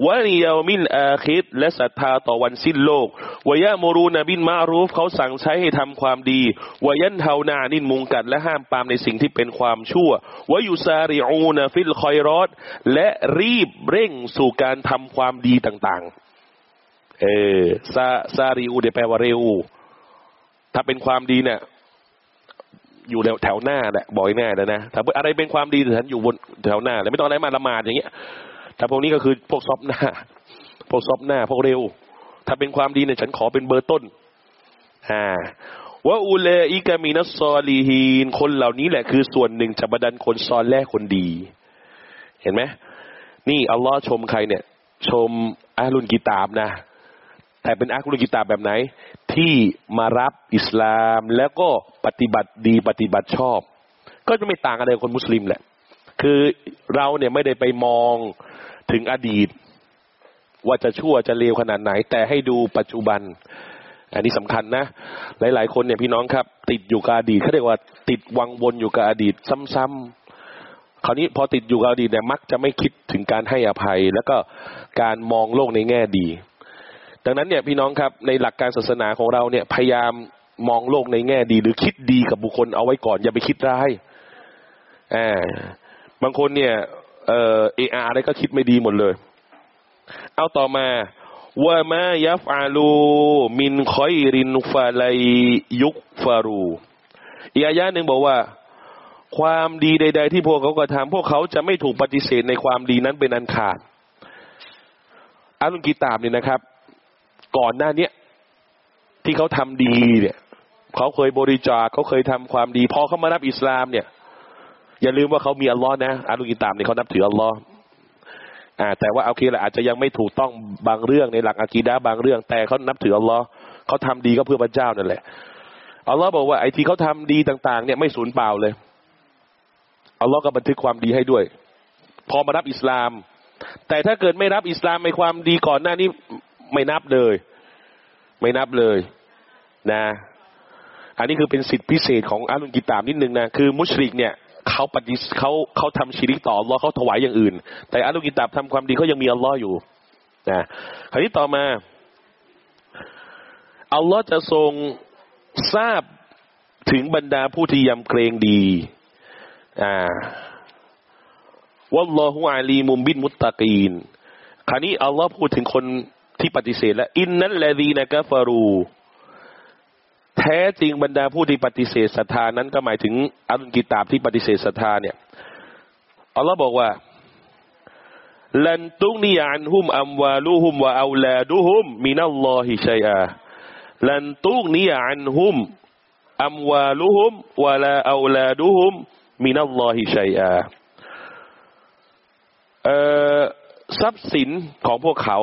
วะนิยามินอาคิดและศรัทธาต่อวันสิ้นโลกวายะมรูนบินมารูฟเขาสั่งใช้ให้ทำความดีวายันเทานานินมุงกัดและห้ามปามในสิ่งที่เป็นความชั่ววายุซาริอูนฟิลคอยรอดและรีบเร่งสู่การทำความดีต่างๆ เออซาซาริอูเดี๋ยวแปลว่าเร็ว ถ้าเป็นความดีเนี่ย อยู่แถวหน้าแหละบอกง่ายๆนะนะถ้าอะไรเป็นความดีฉันอยู่บนแถวหน้าเลยไม่ต้องอะไรมาละหมาดอย่างเงี้ยแต่พวกนี้ก็คือพวกซอบหน้า พวกซอบหน้า พวกเร็ว ถ้าเป็นความดีเนี่ยฉันขอเป็นเบอร์ต้นอ่าว่าอูเลอิกามินัสซอลีฮีนคนเหล่านี้แหละคือส่วนหนึ่งจากบรรดาคนซอนแรกคนดี เห็นไหมนี่อัลลอฮ์ชมใครเนี่ย ชมอาลุนกิตาบนะ แต่เป็นอาลุกิตาแบบไหน ที่มารับอิสลามแล้วก็ปฏิบัติดีปฏิบัติชอบ ก็จะไม่ต่างอะไรกับคนมุสลิมแหละ คือเราเนี่ยไม่ได้ไปมองถึงอดีต ว่าจะชั่วจะเลวขนาดไหน แต่ให้ดูปัจจุบัน อันนี้สำคัญนะ หลาย ๆ คนเนี่ยพี่น้องครับ ติดอยู่กับอดีตเขาเรียกว่า ติดวังวนอยู่กับอดีต ซ้ำๆคราวนี้พอติดอยู่กับอดีตเนี่ยมักจะไม่คิดถึงการให้อภัย แล้วก็การมองโลกในแง่ดี ดังนั้นเนี่ยพี่น้องครับในหลักการศาสนาของเราเนี่ยพยายามมองโลกในแง่ดี หรือคิดดีกับบุคคลเอาไว้ก่อน อย่าไปคิดร้ายอ่าบางคนเนี่ยเออเออาอะไรก็คิดไม่ดีหมดเลย เอาต่อมาว่ามายัฟอาลูมินคอยรินฟาไลยุกฟารูอีกอายะหนึ่งบอกว่า ความดีใด ๆ ที่พวกเขากระทำพวกเขาจะไม่ถูกปฏิเสธในความดีนั้นเป็นอันขาดอาลุนกีตาบเนี่ยนะครับ ก่อนหน้าเนี้ยที่เขาทำดีเนี่ยเขาเคยบริจาคเขาเคยทำความดีพอเขามารับอิสลามเนี่ย อย่าลืมว่าเขามีอัลลอฮ์นะอาลุกิตามเนี่ยเขานับถืออัลลอฮ์อ่า แต่ว่าโอเคแหละอาจจะยังไม่ถูกต้องบางเรื่องในหลักอะกีดะบางเรื่อง แต่เขานับถืออัลลอฮ์เขาทำดีก็เพื่อพระเจ้านั่นแหละอัลลอฮ์บอกว่าไอ้ที่เขาทำดีต่างๆ เนี่ยไม่สูญเปล่าเลยอัลลอฮ์ก็บันทึกความดีให้ด้วย พอมารับอิสลาม แต่ถ้าเกิดไม่รับอิสลามในความดีก่อนหน้านี้ ไม่นับเลย ไม่นับเลยนะ อันนี้คือเป็นสิทธิพิเศษของอาลุนกิตามนิดนึงนะคือมุชริกเนี่ยเขาปฏิเขาเขาทำชีริกต่ออัลลอฮ์เขาถวายอย่างอื่น แต่อาลุกิตาบทำความดีเขายังมีอัลลอฮ์อยู่นะคราวนี้ต่อมาอัลลอฮ์จะทรงทราบถึงบรรดาผู้ที่ยำเกรงดี อ่าวัลลอฮุอาลีมุมบินมุตตะกีน คราวนี้อัลลอฮ์พูดถึงคน ที่ปฏิเสธแล้วอินนัลลดีนะกะฟารูแท้จริงบรรดาผู้ที่ปฏิเสธศรัทธานั้นก็หมายถึงอัลกิตาบที่ปฏิเสธศรัทธาเนี่ยอัลลอฮ์บอกว่าลันตุนีอันฮุมอัมวาลูฮุมวะอัลลาดุฮุมมินัลลอฮิชัยอาลันตุนีอันฮุมอัมวาลูฮุมวะลาอัลลาดุฮุมมินัลลอฮิชัยอาเอ่อทรัพย์สินของพวกเขา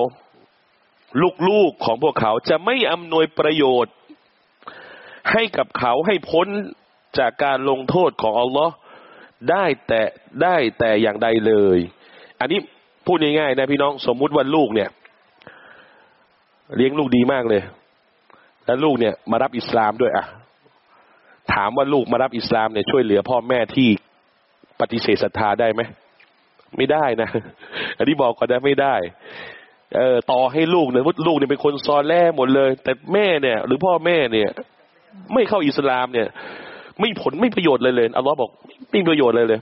ลูกๆของพวกเขาจะไม่อำนวยประโยชน์ ให้กับเขาให้พ้นจากการลงโทษของอัลลอฮ์ได้แต่ได้แต่อย่างใดเลย อันนี้พูดง่ายๆนะพี่น้องสมมุติว่าลูกเนี่ย เลี้ยงลูกดีมากเลย แล้วลูกเนี่ยมารับอิสลามด้วยอะ ถามว่าลูกมารับอิสลามเนี่ยช่วยเหลือพ่อแม่ที่ปฏิเสธศรัทธาได้ไหมไม่ได้นะ อันนี้บอกก่อนนะไม่ได้ เออต่อให้ลูกเนี่ยลูกเนี่ยเป็นคนซอนแล่หมดเลย แต่แม่เนี่ย หรือพ่อแม่เนี่ย ไม่เข้าอิสลามเนี่ย ไม่ผลไม่ประโยชน์เลยเลยอัลลอฮ์บอกไม่มีประโยชน์เลยเลย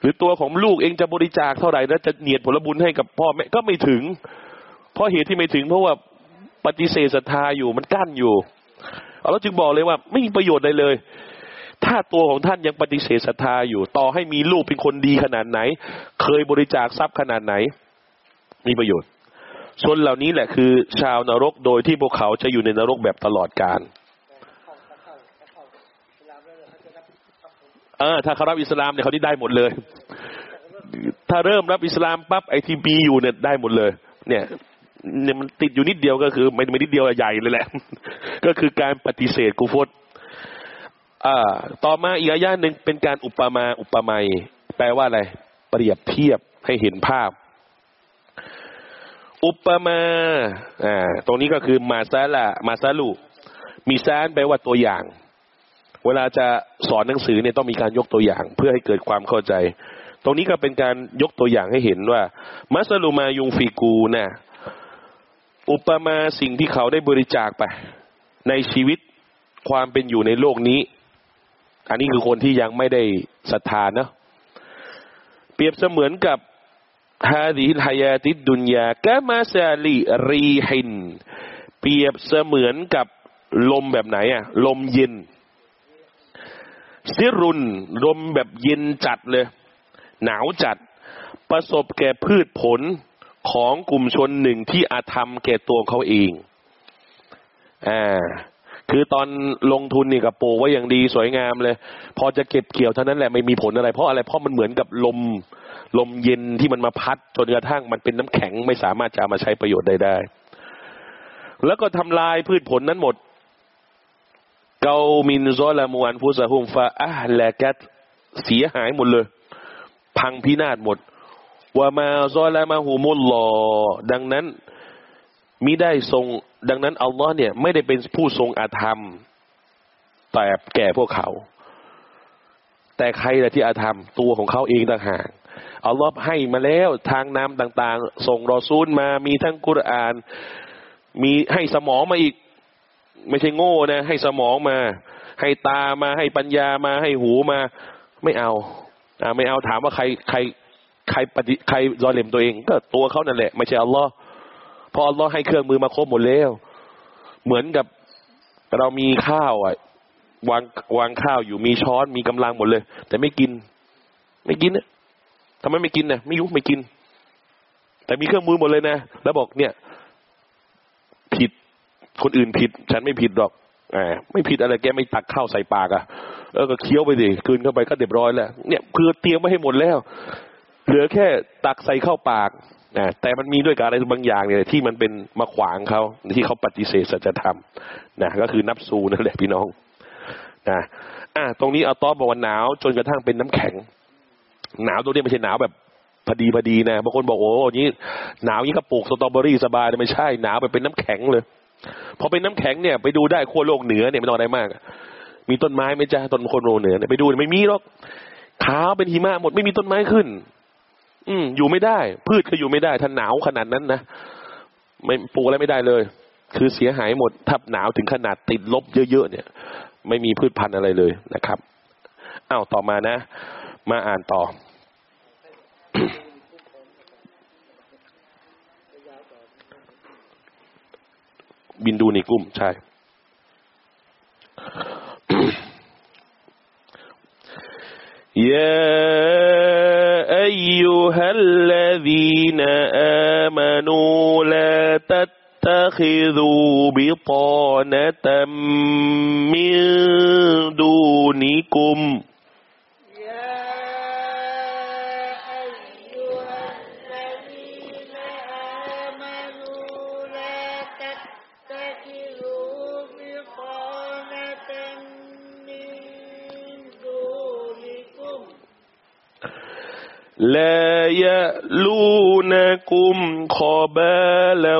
หรือตัวของลูกเองจะบริจาคเท่าไหร่แล้วจะเนียดผลบุญให้กับพ่อแม่ก็ไม่ถึง เพราะเหตุที่ไม่ถึงเพราะว่าปฏิเสธศรัทธาอยู่มันกั้นอยู่อัลลอฮ์จึงบอกเลยว่า ไม่มีประโยชน์ใดเลย ถ้าตัวของท่านยังปฏิเสธศรัทธาอยู่ ต่อให้มีลูกเป็นคนดีขนาดไหน เคยบริจาคทรัพย์ขนาดไหน มีประโยชน์ ชนเหล่านี้แหละคือ ชาวนรกโดยที่พวกเขาจะอยู่ในนรกแบบตลอดกาลเออถ้าเขารับอิสลามเนี่ยเขาที่ได้หมดเลย ถ้าเริ่มรับอิสลามปั๊บไอทีปีอยู่เนี่ยได้หมดเลย เนี่ยเนี่ยมันติดอยู่นิดเดียวก็คือไม่ไม่นิดเดียวใหญ่เลยแหละ ก็คือการปฏิเสธกูฟตอ่า ต่อมาอีกอายะหนึ่งเป็นการอุปมาอุปไมยแปลว่าอะไร เปรียบเทียบให้เห็นภาพ อุปมาอ่าตรงนี้ก็คือมาซาละมาซาลูมีซานแปลว่าตัวอย่าง เวลาจะสอนหนังสือเนี่ยต้องมีการยกตัวอย่าง เพื่อให้เกิดความเข้าใจ ตรงนี้ก็เป็นการยกตัวอย่างให้เห็นว่ามัสลูมายุงฟีกูนะอุปมาสิ่งที่เขาได้บริจาคไป ในชีวิตความเป็นอยู่ในโลกนี้ อันนี้คือคนที่ยังไม่ได้ศรัทธานะเปรียบเสมือนกับ ฮาดิฮายาติดดุนยากะมาซาลีรีฮิน เปรียบเสมือนกับลมแบบไหนอะลมเย็น ซิรุนลมแบบเย็นจัดเลย หนาวจัด ประสบแก่พืชผลของกลุ่มชนหนึ่งที่อาธรรมแก่ตัวเขาเอง อ่า คือตอนลงทุนนี่กับปลูกไว้อย่างดีสวยงามเลย พอจะเก็บเกี่ยวเท่านั้นแหละไม่มีผลอะไร เพราะอะไรเพราะมันเหมือนกับลมลมเย็นที่มันมาพัดจนกระทั่งมันเป็นน้ำแข็งไม่สามารถจะามาใช้ประโยชน์ได้ได้ แล้วก็ทำลายพืชผลนั้นหมดเกามินซอลามูอันฟุสะฮุมฟาอะแลกัตเสียหายหมดเลย พังพินาศหมดว่ามาซอลามาหูมุลลอดังนั้นมิได้ทรง ดังนั้นอัลลอฮ์เนี่ยไม่ได้เป็นผู้ทรงอาธรรม แต่แก่พวกเขา แต่ใครละที่อาธรรมตัวของเขาเองต่างหากอัลลอฮ์ให้มาแล้วทางน้ำต่าง ๆ ส่งรอซูลมามีทั้งกุรอาน มีให้สมองมาอีก ไม่ใช่โง่นะ ให้สมองมา ให้ตามาให้ปัญญามาให้หูมา ไม่เอาอ่าไม่เอาถามว่าใครใครใครปฏิใครรอเลมตัวเอง ก็ตัวเขานั่นแหละ ไม่ใช่อัลลอฮ์ พออัลลอฮ์ให้เครื่องมือมาครบหมดแล้ว เหมือนกับเรามีข้าวอะ วางวางข้าวอยู่มีช้อนมีกำลังหมดเลย แต่ไม่กิน ไม่กินเนะทำไมไม่กินนะไม่รู้ไม่กิน แต่มีเครื่องมือหมดเลยนะแล้วบอกเนี่ย ผิดคนอื่นผิด ฉันไม่ผิดหรอกอ่าไม่ผิดอะไรแกไม่ตักข้าวใส่ปากอะ่ะเออก็เคี้ยวไปดิคืนเข้าไปก็เรียบร้อยแล้วเนี่ยคือเตรียมไว้ให้หมดแล้ว เหลือแค่ตักใส่เข้าปาก นะแต่มันมีด้วยกับอะไรบางอย่างเนี่ยที่มันเป็นมาขวางเขาที่เขาปฏิเสธสัจธรรมนะก็คือนับซูนั่นแหละพี่น้องนะอะตรงนี้เอาต้อบอกว่าหนาว จนกระทั่งเป็นน้ำแข็ง หนาวตัวนี้ไม่ใช่หนาวแบบพอดีพอดีนะบางคนบอกโอ้นี้หนาวนี้ก็ปลูกสตรอเบอรี่สบายไม่ใช่หนาวแบบเป็นน้ำแข็งเลยพอเป็นน้ำแข็งเนี่ยไปดูได้ขั้วโลกเหนือเนี่ยไม่ต้องอะไรมาก มีต้นไม้ไหมจ้าต้นคนโลเหนือเนี่ยไปดูไม่มีหรอกขาวเป็นหิมะหมดไม่มีต้นไม้ขึ้น อืมอยู่ไม่ได้ พืชก็อยู่ไม่ได้ถ้าหนาวขนาดนั้นนะไม่ปลูกอะไรไม่ได้เลย คือเสียหายหมดถ้าหนาวถึงขนาดติดลบเยอะๆเนี่ย ไม่มีพืชพันธุ์อะไรเลยนะครับอ้าวต่อมานะ มาอ่านต่อบินดูในกลุ่มใช่ يا أيها الذين آمنوا لا تتخذوا بطانة من دونكم لا يألونكم خبالا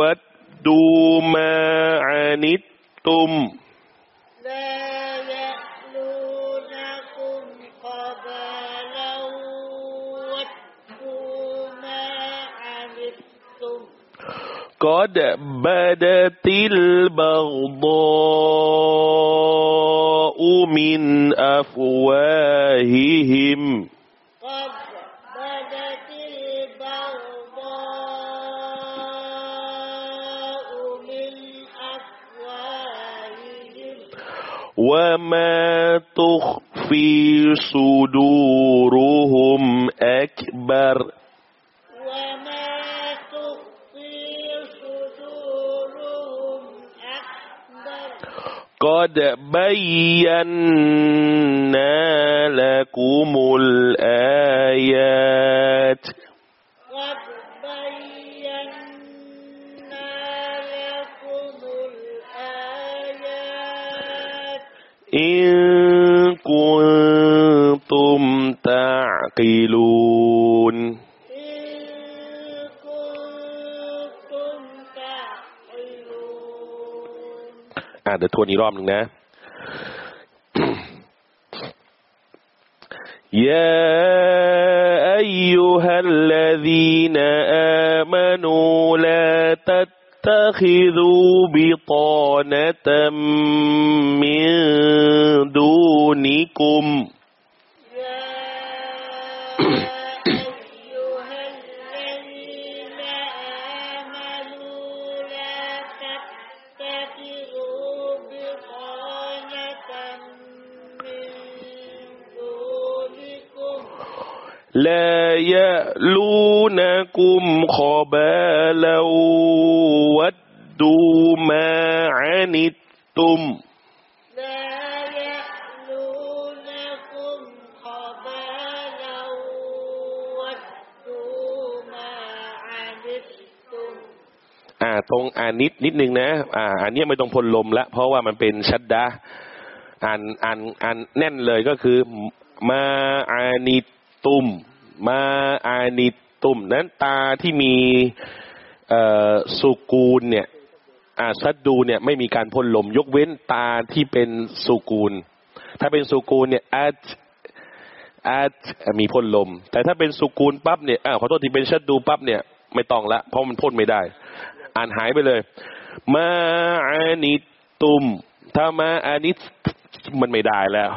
ودوا ما عنتم. لا يألونكم خبالا ودوا ما عنتم. قد بدت البغضاء من أفواههم. وما تخفي صدورهم أكبر وما تخفي صدورهم أكبر قد بينا لكم الآيات เดี๋ยวทวนอีกรอบหนึ่งนะ يا أيها الذين آمنوا لا تتخذوا بطانة من دونكم يألونكم خبالا ودوا ما عنتم لا يألونكم خبالا ودوا ما عنتم อ่า ตรงอ่านนิดนิดนึงนะ อ่า อันเนี้ยไม่ต้องพ่นลมละ เพราะว่ามันเป็นชัดดาอ่านอ่านอ่านแน่นเลยก็คือ มาอานิตุม มาอานิ ตุมนั้นตาที่มีสุกูลเนี่ยอาซัดดูเนี่ยไม่มีการพ่นลม ยกเว้นตาที่เป็นสุกูล ถ้าเป็นสุกูลเนี่ยอาจอาจมีพ่นลม แต่ถ้าเป็นสุกูลปั๊บเนี่ยอ่าขอโทษที่เป็นชัดดูปั๊บเนี่ยไม่ต้องละ เพราะมันพ่นไม่ได้ อ่านหายไปเลย มาอานิตุม ถ้ามาอานิมันไม่ได้แล้ว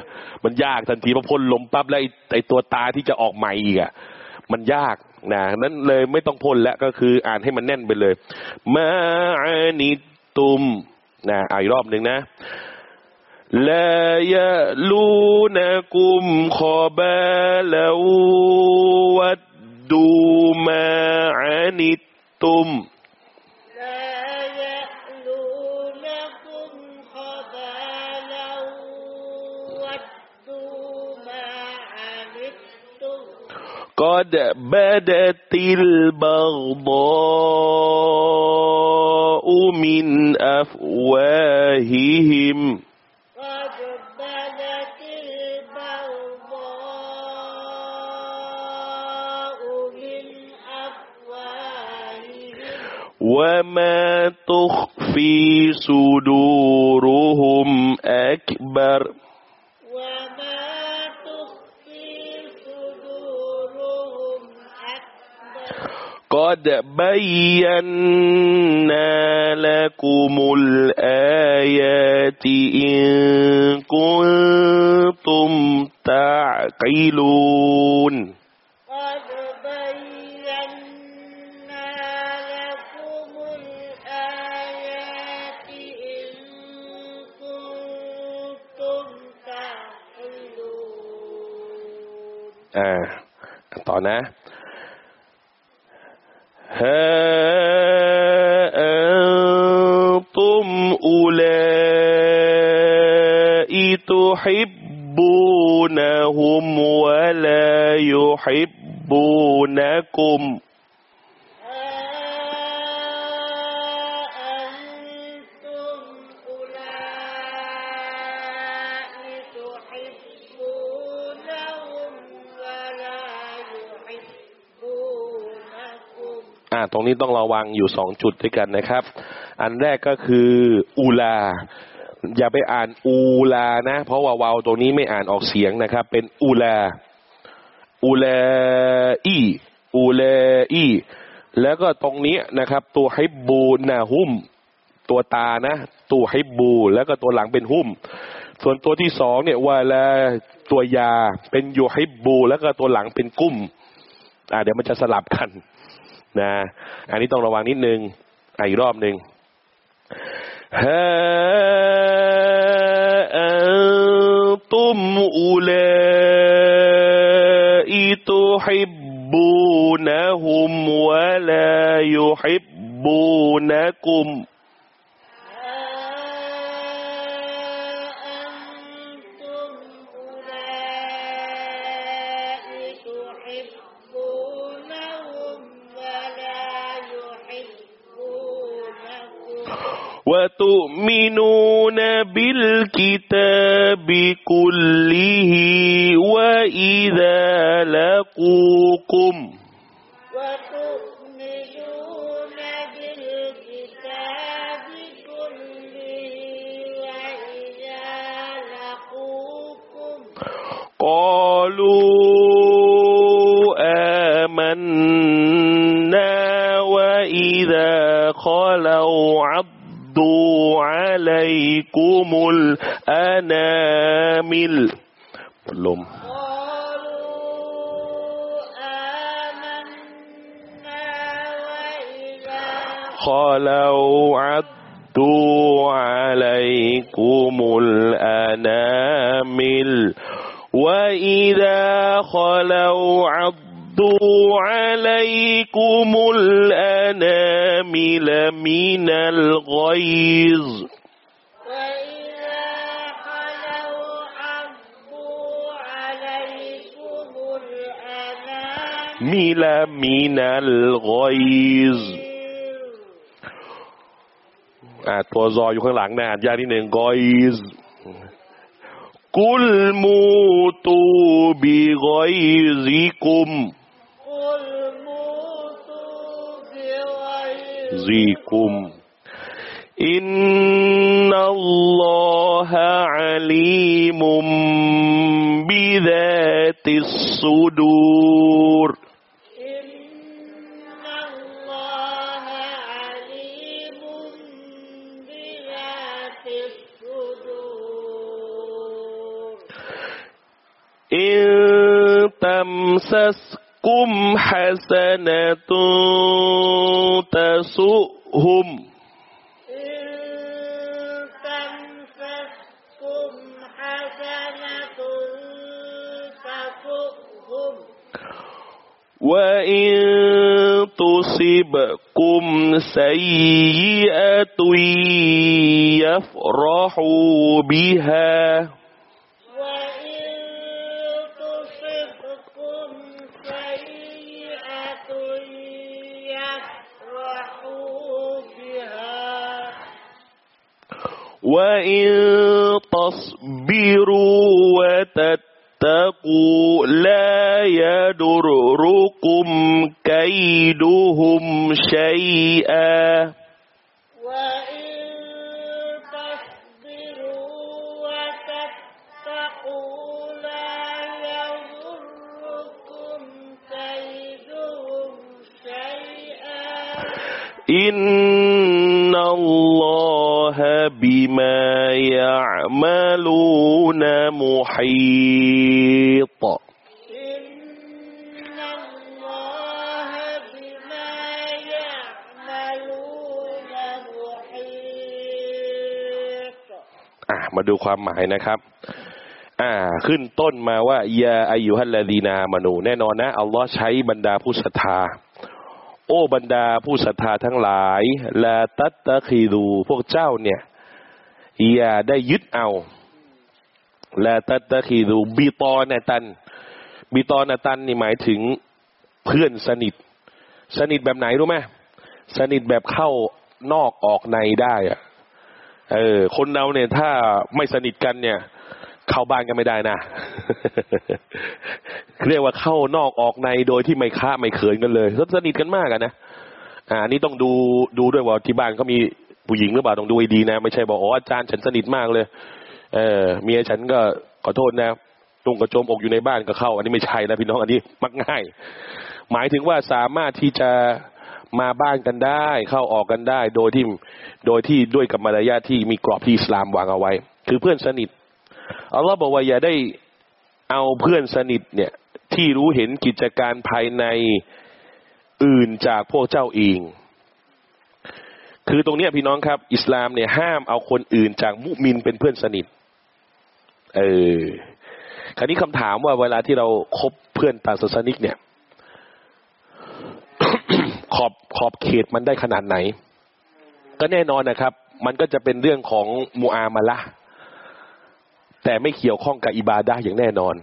มันยากทันทีพอพ่นลมปั๊บแล้วไอไอตัวตาที่จะออกใหม่อีกอะมันยาก นะนั้นเลยไม่ต้องพ่นแล้วก็คืออ่านให้มันแน่นไปเลย มาอานิตุมนะอ่านอีกรอบหนึ่งนะลายลูนะกุมขอบาลาวัดดูมาอานิตุม قد بدت البغضاء من أفواههم. قد بدت البغضاء من أفواههم. وما تخفي صدورهم أكبر. قد بينا لكم الآيات إن كنتم تعقلون قد بينا لكم الآيات إن كنتم تعقلون آه طعناه أنتم أولئك تحبونهم ولا يحبونكم. อ่า ตรงนี้ต้องระวังอยู่สองจุดด้วยกันนะครับ อันแรกก็คืออูลา อย่าไปอ่านอูลานะ เพราะว่าวาวตรงนี้ไม่อ่านออกเสียงนะครับ เป็นอูลา อูลาอีอูลาอีแล้วก็ตรงนี้นะครับ ตัวให้บูนาหุ้ม ตัวตานะ ตัวให้บู แล้วก็ตัวหลังเป็นหุ้ม ส่วนตัวที่สองเนี่ยวาลาตัวยาเป็นยูให้บู แล้วก็ตัวหลังเป็นกุ้ม อ่าเดี๋ยวมันจะสลับกัน นะ อันนี้ต้องระวังนิดนึงอีกรอบหนึ่งฮะอตุมอุลอิตุฮิบบูนะฮุมวะลายุฮิบบูนะกุม وتؤمنون بالكتاب كله وإذا لقوكم وتؤمنون بالكتاب كله وإذا لقوكم قالوا آمنا وإذا خلوا نرد عليكم الأنامل. belum خلوا عدوا عليكم الأنامل. وإذا خلوا عضوا عليكم الأنامل من الغيظ وإذا خلوا عضوا عليكم الأنامل مل من الغيظ อ่าตัวซออยู่ข้างหลังนะอ่านยากนิดหนึ่งกอยซกุลมูตูบิก ร إن الله عليم بذات الصدور. إن تمسسكم تمسسكم حسنة تسؤهم وإن تصبكم سيئة يفرحوا بها. وإن تصبروا وتتقوا لا يدركم كيدهم شيئا إن بما يعملون محيط إن الله بما يعملون محيط อ่ะมาดูความหมายนะครับ อ่า ขึ้นต้นมาว่ายาอายุฮัลลาดีนามานู แน่นอนนะ อัลลอฮ์ใช้บรรดาผู้ศรัทธา โอ้บรรดาผู้ศรัทธาทั้งหลายลาตัตตะคีดู พวกเจ้าเนี่ย อย่าได้ยึดเอาลาตัตตะคีดูบีตอนตันบีตอนตันนี่หมายถึงเพื่อนสนิท สนิทแบบไหนรู้ไหมสนิทแบบเข้านอกออกในได้อะเออ คนเราเนี่ย ถ้าไม่สนิทกันเนี่ย เข้าบ้านกันไม่ได้นะเรียกว่าเข้านอกออกในโดยที่ไม่ค้าไม่เขินกันเลยสนิทกันมากอะนะอ่านี่ต้องดูดูด้วยว่าที่บ้านเขามี ผู้หญิงหรือเปล่าต้องดูให้ดีนะ ไม่ใช่บอกอ๋ออาจารย์ฉันสนิทมากเลย เออเมียฉันก็ขอโทษนะตุงกระโจมอกอยู่ในบ้านก็เข้า อันนี้ไม่ใช่นะพี่น้องอันนี้มักง่าย หมายถึงว่าสามารถที่จะมาบ้านกันได้ เข้าออกกันได้ โดยที่โดยที่ด้วยกับมารยาทที่มีกรอบที่อิสลามวางเอาไว้ คือเพื่อนสนิทอัลลอฮ์บอกว่าอย่าได้เอาเพื่อนสนิทเนี่ยที่รู้เห็นกิจการภายในอื่นจากพวกเจ้าเอง คือตรงนี้พี่น้องครับ อิสลามเนี่ยห้ามเอาคนอื่นจากมุมินเป็นเพื่อนสนิท เออคราวนี้คำถามว่าเวลาที่เราคบเพื่อนต่างศาสนิกเนี่ย ขอบขอบเขตมันได้ขนาดไหน ก็แน่นอนนะครับ มันก็จะเป็นเรื่องของมูอามาละแต่ไม่เกี่ยวข้องกับอิบาดะอย่างแน่นอน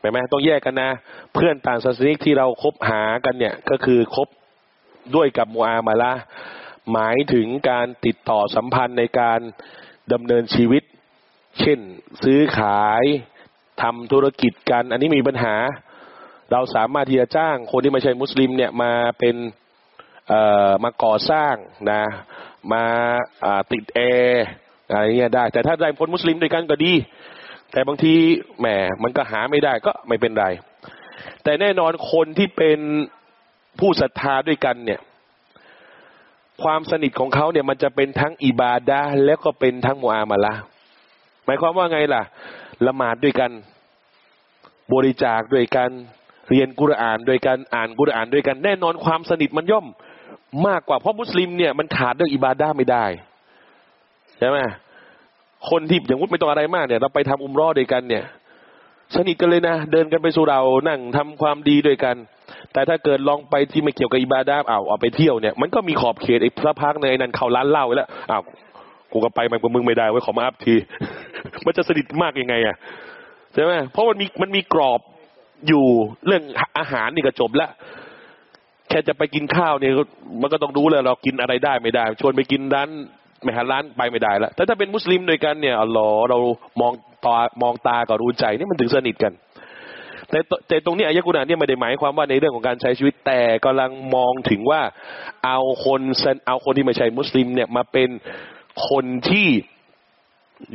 เห็นไหมต้องแยกกันนะ เพื่อนต่างศาสนิกที่เราคบหากันเนี่ย ก็คือคบด้วยกับมูอามาละ หมายถึงการติดต่อสัมพันธ์ในการดำเนินชีวิต เช่น ซื้อขายทำธุรกิจกัน อันนี้มีปัญหา เราสามารถที่จะจ้างคนที่ไม่ใช่มุสลิมเนี่ยมาเป็นมาก่อสร้างนะมาาติดแอร์อะไรเงี้ยได้ แต่ถ้าได้คนมุสลิมด้วยกันก็ดี แต่บางทีแหมมันก็หาไม่ได้ก็ไม่เป็นไร แต่แน่นอนคนที่เป็นผู้ศรัทธาด้วยกันเนี่ย ความสนิทของเขาเนี่ยมันจะเป็นทั้งอิบาดะห์แล้วก็เป็นทั้งมุอามาละหมายความว่าไงล่ะ ละหมาดด้วยกัน บริจาคด้วยกัน เรียนกุรอานด้วยกันอ่านกุรอานด้วยกัน แน่นอนความสนิทมันย่อมมากกว่าเพราะมุสลิมเนี่ยมันขาดเรื่องอิบาดะห์ไม่ได้ใช่ไหมคนที่อย่างมุดไม่ต้องอะไรมากเนี่ย เราไปทำอุมรอดด้วยกันเนี่ย สนิทกันเลยนะ เดินกันไปสู่เรานั่งทำความดีด้วยกัน แต่ถ้าเกิดลองไปที่ไม่เกี่ยวกับอิบาดาเอาเอาไปเที่ยวเนี่ยมันก็มีขอบเขตไอ้พระพักในนั่นเขาร้านเหล้าไว้แล้วอ้าวกูก็ไปมันกูมึงไม่ได้ไว้ขอมาอัพที มันจะสนิทมากยังไงอะใช่ไหมเพราะมันมีมันมีกรอบอยู่เรื่องอาหารนี่ก็จบแล้วแค่จะไปกินข้าวเนี่ยมันก็ต้องรู้เลยเรากินอะไรได้ไม่ได้ ชวนไปกินร้านไม่หาร้านไปไม่ได้แล้วแต่ถ้าเป็นมุสลิมด้วยกันเนี่ยอ๋อเรามองามองตาก็รู้ใจนี่มันถึงสนิทกัน แต่ตแต่ตรงนี้อายะกุรอานเนี่ยไม่ได้หมายความว่าในเรื่องของการใช้ชีวิตแต่กำลังมองถึงว่าเอาคนเอาคนที่ไม่ใช่มุสลิมเนี่ยมาเป็นคนที่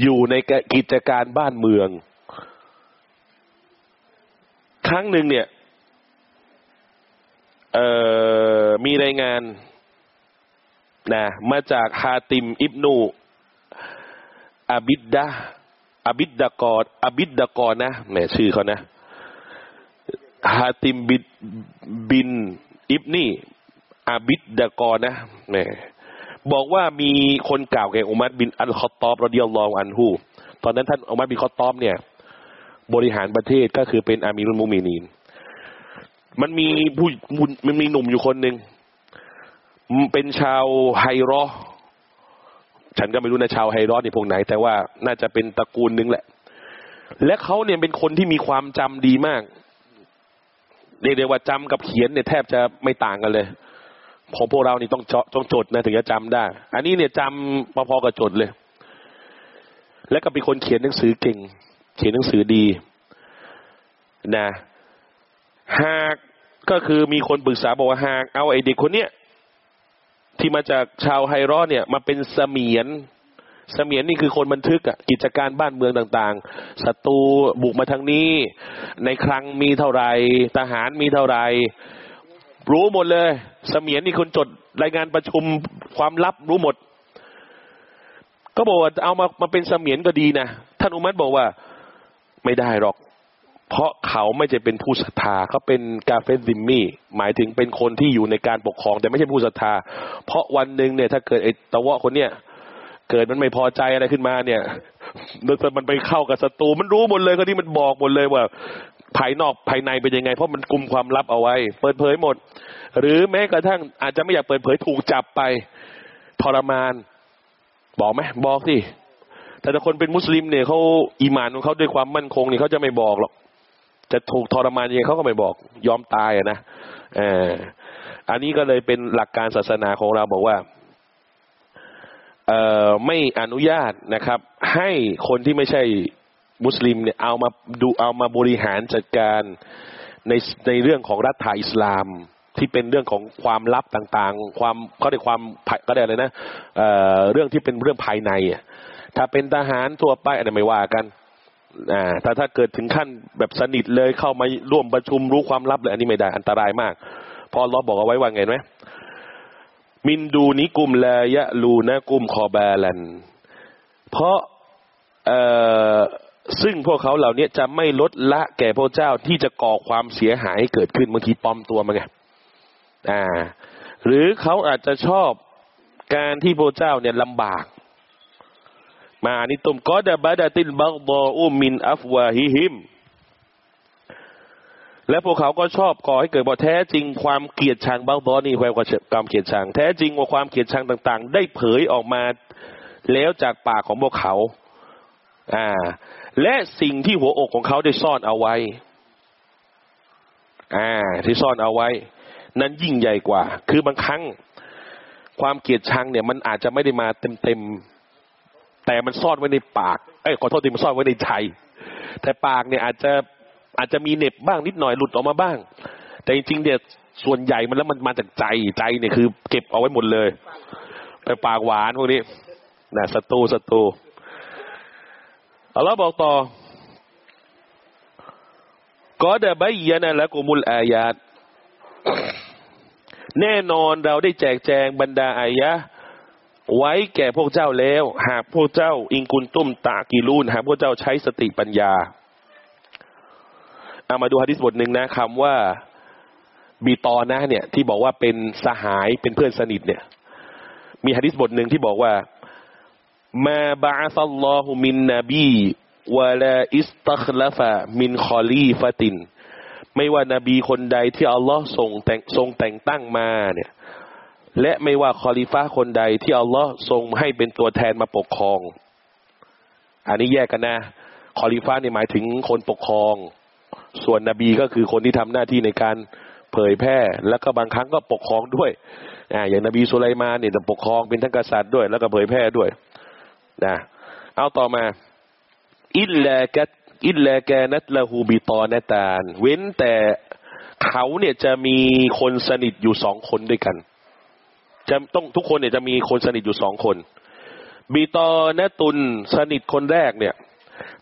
อยู่ในกิจการบ้านเมือง ครั้งหนึ่งเนี่ยมีรายงานนะมาจากฮาติม อิบนูอาบิดดา อาบิดดากรอาบิดดากรนะแหมชื่อเขานะฮาติมบินบิน อิบนี่อาบิดดากรนะแหมบอกว่ามีคนกล่าวแก่อุมัดบินอัลคอตอบรดิยัลลอฮอันฮูตอนนั้นท่านอุมัดบินคอตอบเนี่ย บริหารประเทศก็คือเป็นอามีรุลมุมินีน มันมีผู้มันมีหนุ่มอยู่คนหนึ่งเป็นชาวไฮรอ ฉันก็ไม่รู้นะชาวไฮรอนี่พวกไหน แต่ว่าน่าจะเป็นตระกูลหนึ่งแหละ และเขาเนี่ยเป็นคนที่มีความจำดีมากเรียกได้ว่าจำกับเขียนเนี่ยแทบจะไม่ต่างกันเลยของพวกเรานี่ต้องจต้องจดนะถึงจะจำได้ อันนี้เนี่ยจำพอๆกับจดเลย และก็เป็นคนเขียนหนังสือเก่ง เขียนหนังสือดีนะ หากก็คือมีคนปรึกษาบอกว่าหากเอาไอเด็กคนเนี้ย ที่มาจากชาวไฮรอเนี่ยมาเป็นเสมียนเสมียนนี่คือคนบันทึกอะกิจการบ้านเมืองต่างๆศัตรูบุกมาทางนี้ ในครั้งมีเท่าไรทหารมีเท่าไรรู้หมดเลย เสมียนนี่คนจดรายงานประชุมความลับรู้หมด ก็บอกว่าเอามามาเป็นเสมียนก็ดีนะท่านอุมัตบอกว่า ไม่ได้หรอก เพราะเขาไม่จะเป็นผู้ศรัทธาเขาเป็นกาเฟซิมมี่หมายถึงเป็นคนที่อยู่ในการปกครอง แต่ไม่ใช่ผู้ศรัทธา เพราะวันหนึ่งเนี่ย ถ้าเกิดไอ้ตะวะคนเนี้ยเกิดมันไม่พอใจอะไรขึ้นมาเนี่ยมันไปเข้ากับศัตรูมันรู้หมดเลยก็ที่มันบอกหมดเลยว่า ภายนอกภายในเป็นยังไง เพราะมันกุมความลับเอาไว้ เปิดเผยหมด หรือแม้กระทั่งอาจจะไม่อยากเปิดเผยถูกจับไปทรมาน บอกไหมบอกสิแต่ถ้าคนเป็นมุสลิมเนี่ยเขาอีมานของเขาด้วยความมั่นคงเนี่ยเขาจะไม่บอกหรอก จะถูกทรมานยังไงเขาก็ไม่บอก ยอมตายนะเอออันนี้ก็เลยเป็นหลักการศาสนาของเราบอกว่าเอ่อไม่อนุญาตนะครับ ให้คนที่ไม่ใช่มุสลิมเนี่ยเอามาดูเอามาบริหารจัดการในในเรื่องของรัฐาอิสลามที่เป็นเรื่องของความลับต่างๆ ความเขาได้ความก็ได้เลยนะเเรื่องที่เป็นเรื่องภายในอะถ้าเป็นทหารทั่วไปอันนี้ไม่ว่ากัน อ่าถ้าถ้าเกิดถึงขั้นแบบสนิทเลยเข้ามาร่วมประชุมรู้ความลับเลยอันนี้ไม่ได้อันตรายมาก พอเราบอกเอาไว้ว่าไงไหมมินดูนิกุมลายะลูนะกุมคอบาลัน เพราะเอ่อซึ่งพวกเขาเหล่านี้จะไม่ลดละแก่พระเจ้าที่จะก่อความเสียหายหเกิดขึ้นบางทีปลอมตัวมาไงอ่า หรือเขาอาจจะชอบการที่พระเจ้าเนี่ยลำบาก มานิตุมก็ดะบาดาตินบักบออุมินอัฟวาฮิฮิม และพวกเขาก็ชอบก่อให้เกิดบ่แท้จริงความเกลียดชังบักบอนี่ความเกลียดชัง แท้จริงว่าความเกลียดชังต่าง ๆ ได้เผยออกมาแล้วจากปากของพวกเขา อ่า และสิ่งที่หัวอกของเขาได้ซ่อนเอาไว้ อ่า ที่ซ่อนเอาไว้ นั้นยิ่งใหญ่กว่า คือบางครั้งความเกลียดชังเนี่ยมันอาจจะไม่ได้มาเต็มๆ แต่มันซ่อนไว้ในปาก เอ้ยขอโทษทีมันซ่อนไว้ในใจ แต่ปากเนี่ยอาจจะอาจจะมีเน็บบ้างนิดหน่อยหลุดออกมาบ้าง แต่จริงๆเนี่ยส่วนใหญ่มันแล้วมันมาจากใจใจเนี่ยคือ เก็บเอาไว้หมดเลย ไปปากหวานพวกนี้นะศัตรูศัตรูอัลลอฮ์บอกต่อก็เดบายยนะละกุมุลอายาตแน่นอนเราได้แจกแจงบรรดาอายะห์ ไว้แก่พวกเจ้าแล้ว หากพวกเจ้า إن كنتم تعقلون หากพวกเจ้าใช้สติปัญญาเอามาดูฮะดิษบทหนึ่งนะคำว่า بطانة เนี่ย ที่บอกว่าเป็นสหายเป็นเพื่อนสนิทเนี่ย มีฮะดิษบทหนึ่งที่บอกว่า ما بعث الله من نبي ولا استخلف من خليفة ไม่ว่านาบีคนใดที่อัลลอฮ์ทรงแต่งทรงแต่งตั้งมาเนี่ย และไม่ว่าคอลิฟ้าคนใดที่อัลลอฮ์ทรงให้เป็นตัวแทนมาปกครอง อันนี้แยกกันนะ คอลิฟ้าเนี่ยหมายถึงคนปกครอง ส่วนนบีก็คือคนที่ทำหน้าที่ในการเผยแพร่ แล้วก็บางครั้งก็ปกครองด้วยอ่าอย่างนบีสุไลมานเนี่ยจะปกครองเป็นทั้งกษัตริย์ด้วย แล้วก็เผยแพร่ด้วยนะเอาต่อมา إلا كا إلا كانت له بطانتان เว้นแต่เขาเนี่ยจะมีคนสนิทอยู่สองคนด้วยกัน จะต้องทุกคนเนี่ยจะมีคนสนิทอยู่สองคน بطانة สนิทคนแรกเนี่ย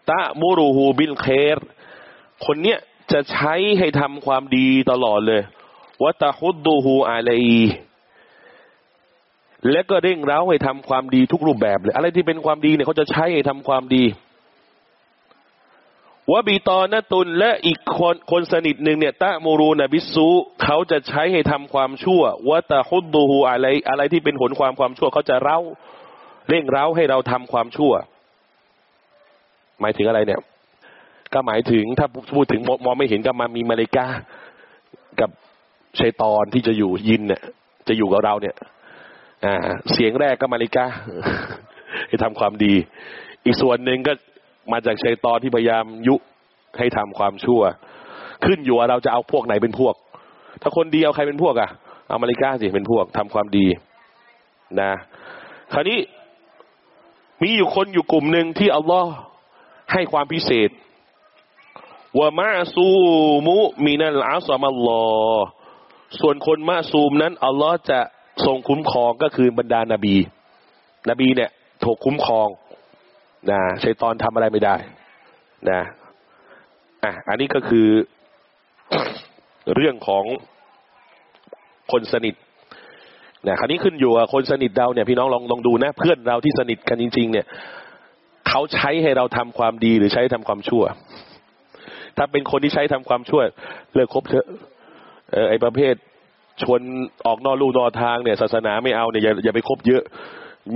تأمره بالخير คนเนี้ยจะใช้ให้ทำความดีตลอดเลย وتحضه عليه และก็เร่งเร้าให้ทำความดีทุกรูปแบบเลย อะไรที่เป็นความดีเนี่ยเขาจะใช้ให้ทำความดี วะบีตอนตุนและอีกคนคนสนิทหนึ่งเนี่ยตะมูรูนบิสุเขาจะใช้ให้ทำความชั่ววะตะฮุดดูฮูอะไรอะไรที่เป็นผลความความชั่วเขาจะเร้าเร่งเร้าให้เราทำความชั่ว หมายถึงอะไรเนี่ย ก็หมายถึงถ้าพูดถึงมองไม่เห็นก็มามีมาเลกากับชัยตอนที่จะอยู่ยินเนี่ย จะอยู่กับเราเนี่ย อ่า เสียงแรกก็มาเลกาให้ทำความดี อีกส่วนหนึ่งก็ มาจากชัยตอนที่พยายามยุให้ทำความชั่ว ขึ้นอยู่ว่าเราจะเอาพวกไหนเป็นพวก ถ้าคนดีเอาใครเป็นพวกอะอามาเลกาสิเป็นพวกทำความดีนะ คราวนี้มีอยู่คนอยู่กลุ่มหนึ่งที่อัลลอฮ์ให้ความพิเศษว่ามาซูมุมีนัลอาสมัลลอส่วนคนมาซูมนั้นอัลลอฮ์จะทรงคุ้มครองก็คือบรรดานาบี นบีเนี่ยถูกคุ้มครอง นะชัยตอนทำอะไรไม่ได้นะอะอันนี้ก็คือเรื่องของคนสนิทนะคราวนี้ขึ้นอยู่กับคนสนิทเราเนี่ยพี่น้องลองลองดูนะ เพื่อนเราที่สนิทกันจริง ๆ เนี่ยเขาใช้ให้เราทำความดีหรือใช้ทำความชั่ว ถ้าเป็นคนที่ใช้ทำความชั่ว เลิกคบเถอะเออไอประเภทชวนออกนอกลู่นอกทางเนี่ย ศาสนาไม่เอาเนี่ยอย่าอย่าไปคบเยอะ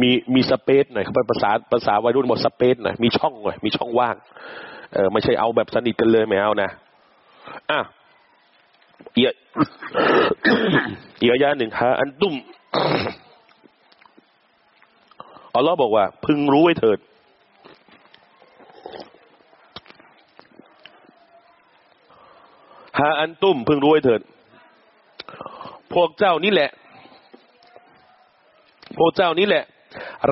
มีมีสเปซหน่อยเขาเป็นภาษาภาษาวัยรุ่นบอกสเปซหน่อยมีช่องหน่อยมีช่องว่าง เออไม่ใช่เอาแบบสนิทกันเลยไม่เอานะอะเอียอีกอยาหนึ่งฮะอันตุ้มอัลลอฮ์บอกว่า พึงรู้ไว้เถิด ฮาอันตุ้ม พึงรู้ไว้เถิด พวกเจ้านี่แหละ พวกเจ้านี่แหละ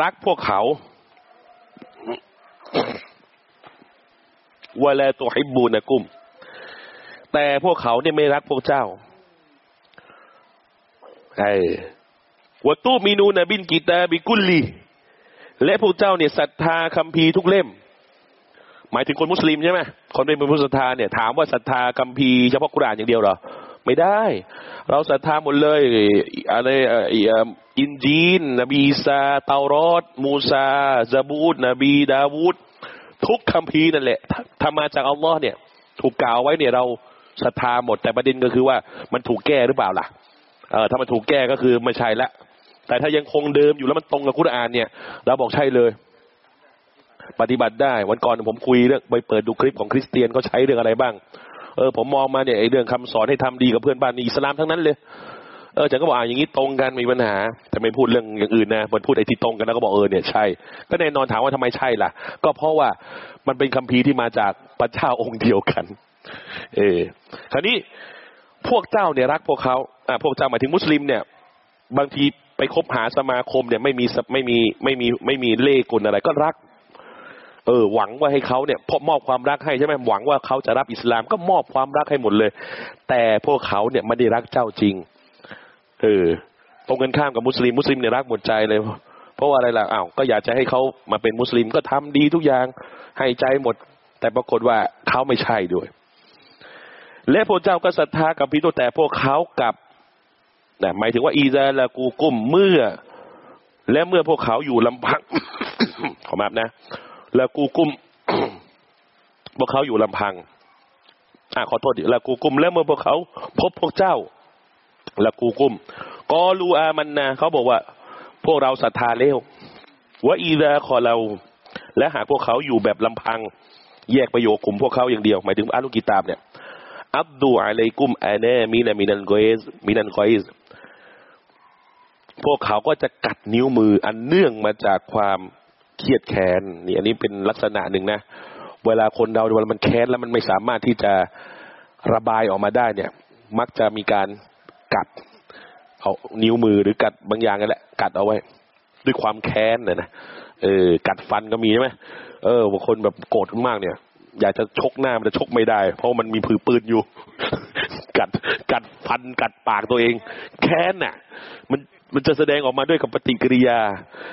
รักพวกเขาวลาตัวฮิบูนะกุม แต่พวกเขาเนี่ยไม่รักพวกเจ้าไอ้วัตูมีนูนะบินกีตาบิกุลลีและพวกเจ้าเนี่ยศรัทธาคัมภีร์ทุกเล่ม หมายถึงคนมุสลิมใช่ไหมคนเป็นผู้ศรัทธาเนี่ยถามว่าศรัทธาคัมภีร์เฉพาะกุรานอย่างเดียวเหรอ ไม่ได้ เราศรัทธาหมดเลยอะไรอินจีน นบีซาเตารอดมูซาซาบูดนบีดาวูดทุกคัมภีนั่นแหละถ้ามาจากอัลลอฮ์เนี่ย ถูกกล่าวไว้เนี่ยเราศรัทธาหมดแต่ประเด็นก็คือว่ามันถูกแก้หรือเปล่าล่ะเออถ้ามันถูกแก้ก็คือไม่ใช่ละ แต่ถ้ายังคงเดิมอยู่แล้วมันตรงกับกุรอานเนี่ย เราบอกใช่เลย ปฏิบัติได้วันก่อนผมคุยเรื่องไปเปิดดูคลิปของคริสเตียนเขาใช้เรื่องอะไรบ้าง เออผมมองมาเนี่ยไอเรื่องคำสอนให้ทำดีกับเพื่อนบ้านนี่อิสลามทั้งนั้นเลยเออฉันก็บอกอ่าอย่างนี้ตรงกันมีปัญหา แต่ไม่พูดเรื่องอย่างอื่นนะมันพูดไอ้ที่ตรงกันแล้วก็บอกเออเนี่ยใช่ ก็แน่นอนถามว่าทำไมใช่ล่ะ ก็เพราะว่ามันเป็นคัมภีร์ที่มาจากพระเจ้าองค์เดียวกัน เออคราวนี้พวกเจ้าเนี่ยรักพวกเขาอ่าพวกเจ้าหมายถึงมุสลิมเนี่ย บางทีไปคบหาสมาคมเนี่ยไม่มีไม่มีไม่มีไม่มีเล่กลอะไร ก็รัก เออหวังว่าให้เขาเนี่ยพอมอบความรักให้ใช่ไหมหวังว่าเขาจะรับอิสลามก็มอบความรักให้หมดเลย แต่พวกเขาเนี่ยไม่ได้รักเจ้าจริง เออตรงกันข้ามกับมุสลิมมุสลิมเนี่ยรักหมดใจเลย เพราะว่าอะไรล่ะอ้าวก็อยากจะให้เขามาเป็นมุสลิมก็ทำดีทุกอย่างให้ใจหมด แต่ปรากฏว่าเขาไม่ใช่ด้วย และพระเจ้าก็ศรัทธากับพิโตแต่พวกเขากับนะหมายถึงว่าอีซาละกูกุมเมื่อ และเมื่อพวกเขาอยู่ลำพังขอมาบนะ และกูกุ้มพวกเขาอยู่ลำพังอ่าขอโทษดิละกูกุมและเมื่อพวกเขา พบพวกเจ้าละกูกุมกอลูอามันนาเขาบอกว่า พวกเราศรัทธาเลวว่าอีซาขอเรา และหากพวกเขาอยู่แบบลำพัง แยกประโยคกลุ่มพวกเขาอย่างเดียว หมายถึง أهل الكتاب เนี่ย عضوا عليكم الأنامل من الغيظ من الغيظ พวกเขาก็จะกัดนิ้วมืออันเนื่องมาจากความ เครียดแค้นนี่อันนี้เป็นลักษณะหนึ่งนะ เวลาคนเราเวลามันแค้นแล้วมันไม่สามารถที่จะระบายออกมาได้เนี่ย มักจะมีการกัดเอานิ้วมือหรือกัดบางอย่างนั่นแหละ กัดเอาไว้ ด้วยความแค้นเนี่ยนะเออ กัดฟันก็มีใช่ไหมเออบางคนแบบโกรธมากเนี่ย อยากจะชกหน้ามันจะชกไม่ได้ เพราะมันมีผือปืนอยู่ กัดกัดฟันกัดปากตัวเอง แค้นน่ะ มัน มันจะแสดงออกมาด้วยกับปฏิกิริยา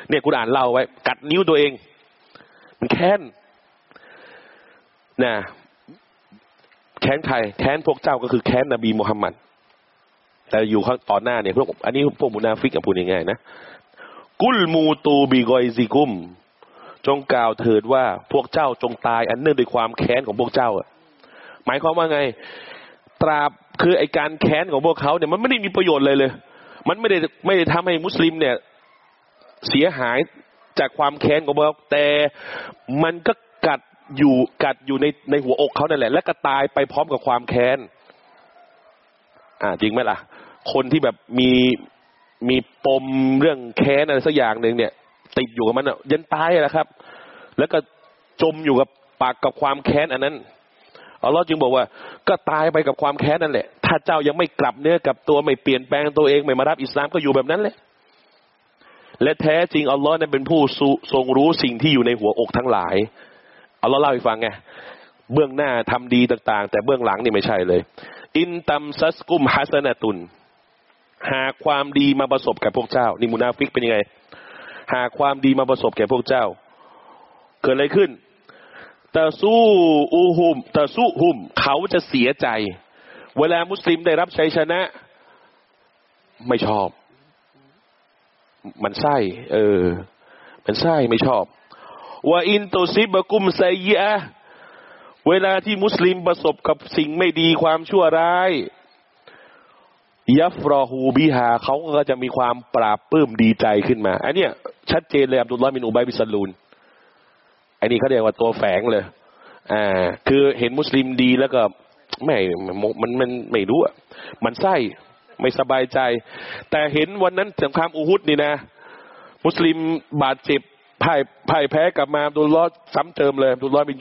เนี่ยคุณอ่านเล่าไว้ กัดนิ้วตัวเอง มันแค้นนะแค้นใครแค้นพวกเจ้าก็คือแค้นนบีมุฮัมมัดแต่อยู่ข้างต่อหน้าเนี่ยพวกอันนี้พวกมุนาฟิกกับพูดง่ายๆนะกุลมูตูบีกอยซิกุม จงกล่าวเถิดว่าพวกเจ้าจงตายอันเนื่องด้วยความแค้นของพวกเจ้าอะหมายความว่าไง ตราบคือไอการแค้นของพวกเขาเนี่ยมันไม่ได้มีประโยชน์เลยเลย มันไม่ได้ไม่ได้ทำให้มุสลิมเนี่ย เสียหายจากความแค้นของพวกแต่มันก็กัดอยู่กัดอยู่ในในหัวอกเขานั่นแหละ และก็ตายไปพร้อมกับความแค้น อ่า จริงไหมล่ะ คนที่แบบมีมีปมเรื่องแค้นอะไรสักอย่างหนึ่งเนี่ย ติดอยู่กับมันอ่ยันตายแหละครับ แล้วก็จมอยู่กับปากกับความแค้นอันนั้นอัลลอฮ์จึงบอกว่า ก็ตายไปกับความแค้นนั่นแหละ ถ้าเจ้ายังไม่กลับเนื้อกลับตัวไม่เปลี่ยนแปลงตัวเองไม่มารับอิสลามก็อยู่แบบนั้นแหละและแท้จริงอัลลอฮ์นั้นเป็นผู้ทรงรู้สิ่งที่อยู่ในหัวอกทั้งหลายอัลลอฮ์เล่าให้ฟังไงเบื้องหน้าทำดีต่าง ๆ แต่เบื้องหลังนี่ไม่ใช่เลย إن تمسسكم حسنة หากความดีมาประสบกับพวกเจ้า นี่มุนาฟิกเป็นยังไง หากความดีมาประสบแก่พวกเจ้า เกิดอะไรขึ้น تسؤهم تسؤهم เขาจะเสียใจ เวลามุสลิมได้รับชัยชนะ ไม่ชอบ หมั่นไส้เออ มันไส้ไม่ชอบว่าอินโตซิบกุมไซยะเวลาที่มุสลิมประสบกับสิ่งไม่ดีความชั่วร้ายยัฟรอฮูบิฮาเขาก็จะมีความปราบปื้มดีใจขึ้นมา อันเนี้ยชัดเจนเลยอับดุลลอฮ์มินอุบัยบิสลูนอันนี้เขาเรียกว่าตัวแฝงเลย อ่า คือเห็นมุสลิมดีแล้วก็ ไม่มันมันไม่รู้อะมันไส้ไม่สบายใจ แต่เห็นวันนั้นสงครามอูฮุดนี่นะ มุสลิมบาดเจ็บพ่ายพ่ายแพ้กลับมาดุลลอซ้ำเติมเลยดุลลอบิน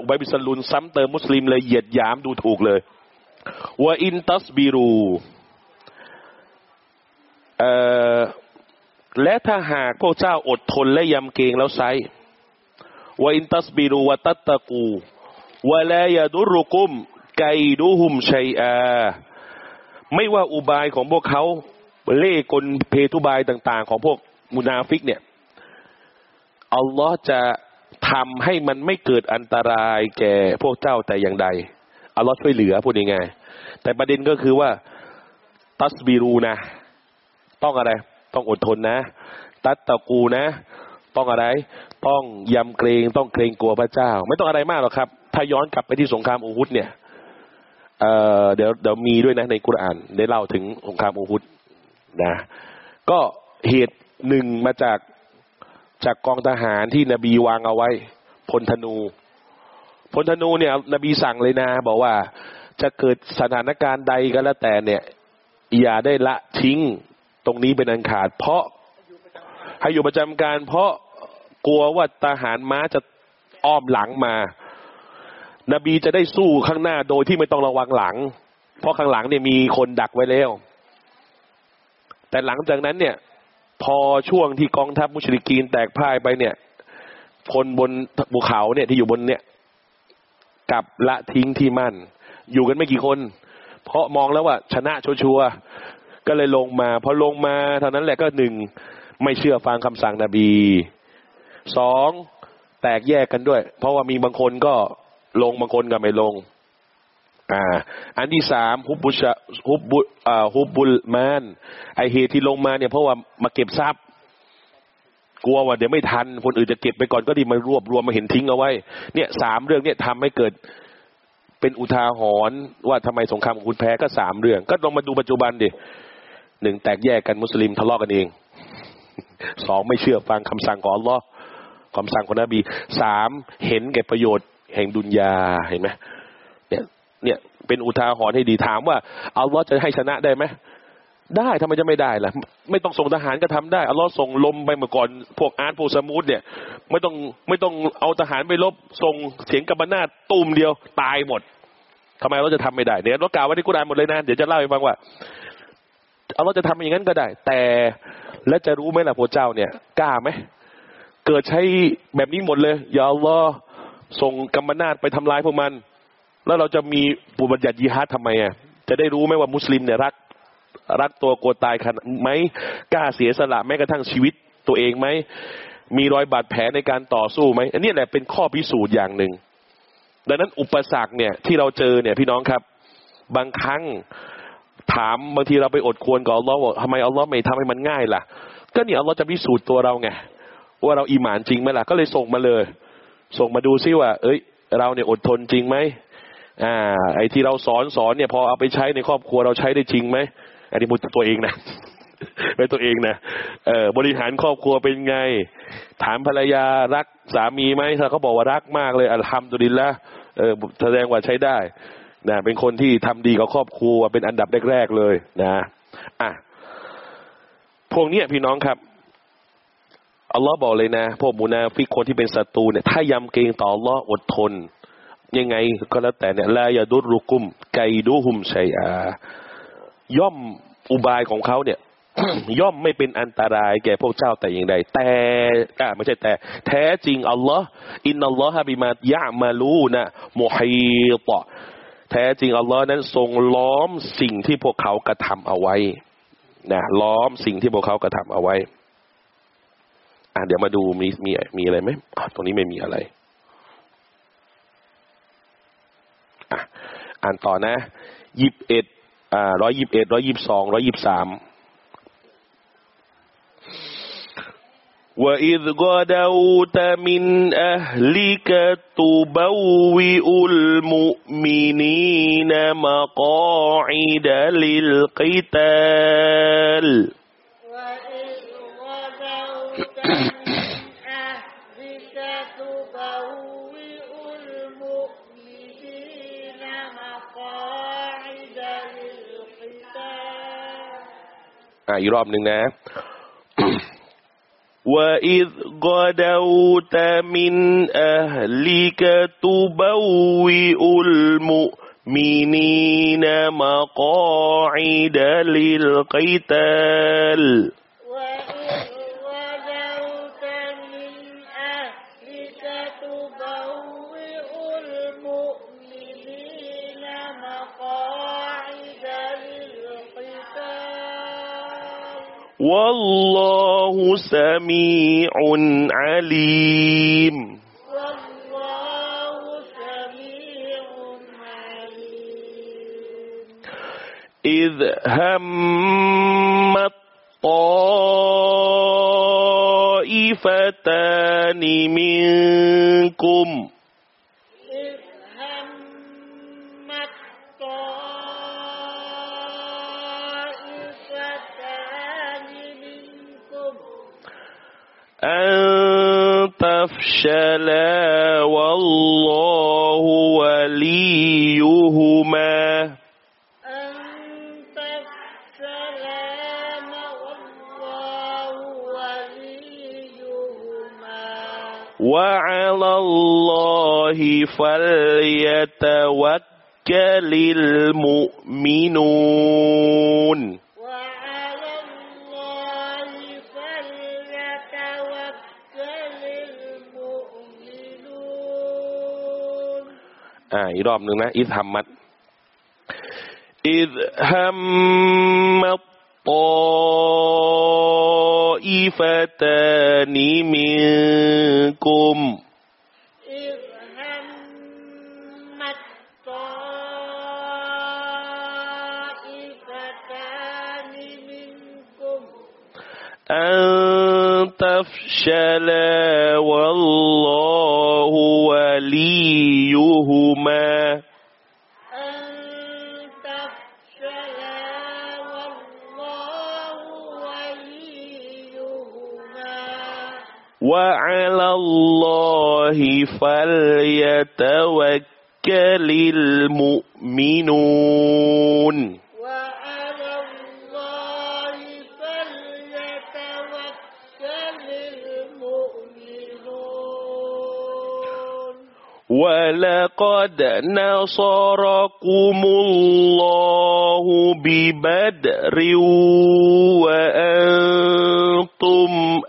อุบัยบิสลุนซ้ำเติมมุสลิมเลยเหยียดหยามดูถูกเลยว่าอินตัสบิรูและถ้าหากพวกเจ้าอดทนและยำเกรงแล้วไซว่าอินตัสบิรูวะตัตตะกูวะลายาดุรุกุม ไกดูหุมชัยอาไม่ว่าอุบายของพวกเขาเล่กลเพทุบายต่าง ๆ ของพวกมุนาฟิกเนี่ยอัลลอฮ์จะทำให้มันไม่เกิดอันตรายแก่พวกเจ้าแต่อย่างใดอัลลอฮ์ช่วยเหลือพูดยังไงแต่ประเด็นก็คือว่า ตัสบีรูนะ ต้องอะไร ต้องอดทนนะ ตัตตะกูนะ ต้องอะไร ต้องยำเกรงต้องเกรงกลัวพระเจ้า ไม่ต้องอะไรมากหรอกครับ ถ้าย้อนกลับไปที่สงครามอูฮุดเนี่ย เอ่อเดี๋ยวเดี๋ยวมีด้วยนะในกุรานได้เล่าถึงสงครามอูฮุดนะ ก็เหตุหนึ่งมาจากจากกองทหารที่นบีวางเอาไว้ พลธนู พลธนูเนี่ย นบีสั่งเลยนะ บอกว่าจะเกิดสถานการณ์ใดก็แล้วแต่เนี่ย อย่าได้ละทิ้งตรงนี้เป็นอันขาด เพราะให้อยู่ประจำการ เพราะกลัวว่าทหารม้าจะอ้อมหลังมา นบีจะได้สู้ข้างหน้าโดยที่ไม่ต้องระวังหลัง เพราะข้างหลังเนี่ยมีคนดักไว้แล้ว แต่หลังจากนั้นเนี่ย พอช่วงที่กองทัพมุชริกีนแตกพ่ายไปเนี่ย คนบนภูเขาเนี่ยที่อยู่บนเนี่ยกลับละทิ้งที่มั่น อยู่กันไม่กี่คน เพราะมองแล้วว่า ชนะชัวร์ๆก็เลยลงมา พอลงมาเท่านั้นแหละก็หนึ่งไม่เชื่อฟังคำสั่งนบีสองแตกแยกกันด้วย เพราะว่ามีบางคนก็ ลงบางคนก็ไม่ลง อ่า อันที่สามฮุบบุชฮุบบุอ่าฮุบบุลมานไอเหตุที่ลงมาเนี่ยเพราะว่ามาเก็บทรัพย์กลัวว่าเดี๋ยวไม่ทัน คนอื่นจะเก็บไปก่อนก็ดีมารวบรวมมาเห็นทิ้งเอาไว้ เนี่ยสามเรื่องเนี่ยทำให้เกิดเป็นอุทาหรณ์ว่าทำไมสงครามอุฮุดแพ้ก็สามเรื่อง ก็ลองมาดูปัจจุบันดิหนึ่งแตกแยกกันมุสลิมทะเลาะกันเองสองไม่เชื่อฟังคำสั่งของอัลลอฮ์คำสั่งของนบีสามเห็นแก่ประโยชน์ แห่งดุนยาเห็นไหมเนี่ยเนี่ยเป็นอุทาหรณ์ให้ดีถามว่าอัลลอฮ์จะให้ชนะได้ไหมได้ทำไมจะไม่ได้ล่ะ ไม่ต้องส่งทหารก็ทำได้อัลลอฮ์ส่งลมไปเมื่อก่อน พวกอ๊าดพวกษะมูดเนี่ย ไม่ต้องไม่ต้องเอาทหารไปลบส่งเสียงกับบนาตูมเดียวตายหมดทำไมเราจะทำไม่ได้เดี๋ยวเรากล่าวไว้ที่กุรานหมดเลยนะเดี๋ยวจะเล่าให้ฟังว่าอัลลอฮ์จะทำอย่างนั้นก็ได้ แต่และจะรู้ไหมล่ะพระเจ้าเนี่ย กล้าไหมเกิดใช้แบบนี้หมดเลยอย่าอัลลอฮ์ ส่งกัมมนาตไปทำลายพวกมัน แล้วเราจะมีบุบัญญัติยิฮัดทำไมอะจะได้รู้ไหมว่ามุสลิมเนี่ยรัก รักตัวกลัวตายขนาดไหมกล้าเสียสละแม้กระทั่งชีวิตตัวเองไหมมีรอยบาดแผลในการต่อสู้ไหมอันนี้แหละเป็นข้อพิสูจน์อย่างหนึ่งดังนั้นอุปสรรคเนี่ยที่เราเจอเนี่ยพี่น้องครับ บางครั้งถามบางทีเราไปอดควรกับอัลลอฮ์ว่าทำไมอัลลอฮ์ไม่ทำให้มันง่ายล่ะ ก็เนี่ยอัลลอฮ์จะพิสูจน์ตัวเราไงว่าเราอีหมานจริงไหมล่ะก็เลยส่งมาเลย ส่งมาดูซิว่า เอ้ย เราเนี่ยอดทนจริงไหมอ่า ไอ้ที่เราสอนสอนเนี่ยพอเอาไปใช้ในครอบครัวเราใช้ได้จริงไหมอันนี้พูดตัวเองนะเป็นตัวเองนะเออบริหารครอบครัวเป็นไง ถามภรรยารักสามีไหมถ้าเขาบอกว่ารักมากเลย الحمد لله เออแสดงว่าใช้ได้นะเป็นคนที่ทำดีกับครอบครัวเป็นอันดับแรกๆเลยนะอะพวกนี้พี่น้องครับ อัลลอฮ์บอกเลยนะ พวกมูนาฟิกคนที่เป็นศัตรูเนี่ย ถ้ายำเกรงต่ออัลลอฮ์อดทน ยังไงก็แล้วแต่เนี่ยลายาดุรุกุม ไกดูหุมชัยอา ย่อมอุบายของเขาเนี่ย ย่อมไม่เป็นอันตรายแก่พวกเจ้าแต่อย่างใด แต่อ่าไม่ใช่แต่ แท้จริงอัลลอฮ์อินนัลลอฮะบิมายะมาลูนะมุฮีตะแท้จริงอัลลอฮ์นั้นทรงล้อมสิ่งที่พวกเขากระทำเอาไว้นะล้อมสิ่งที่พวกเขากระทำเอาไว้ อะเดี๋ยวมาดูมีมีมีอะไรไหมตรงนี้ไม่มีอะไรอะอ่านต่อนะยี่สิบเอ็ดอ่าร้อยยิบเอ็ดร้อยยิบสองร้อยยิบสามว่าอิดกอดาวตามินอัลลิกตูบาววิอุลมุมินีนมะกาอิดลิลกิตาล อ่ะอีกรอบหนึ่งนะ وإذ غدوت من أهلك تبوئ المؤمنين مقاعد للقتال والله سميع عليم. والله سميع عليم. إذ همت طائفتان منكم يفشلا والله وليهما وعلى الله فليتوكل المؤمنون อ่าอีกรอบหนึ่งนะ อิธฮัมมัดอิธฮัมมัด طائفتان منكم إذ همت طائفتان منكم أن تفشلا والله وليهما. وعلى الله فليتوكل المؤمنون. ولقد نصركم الله ببدر وأنتم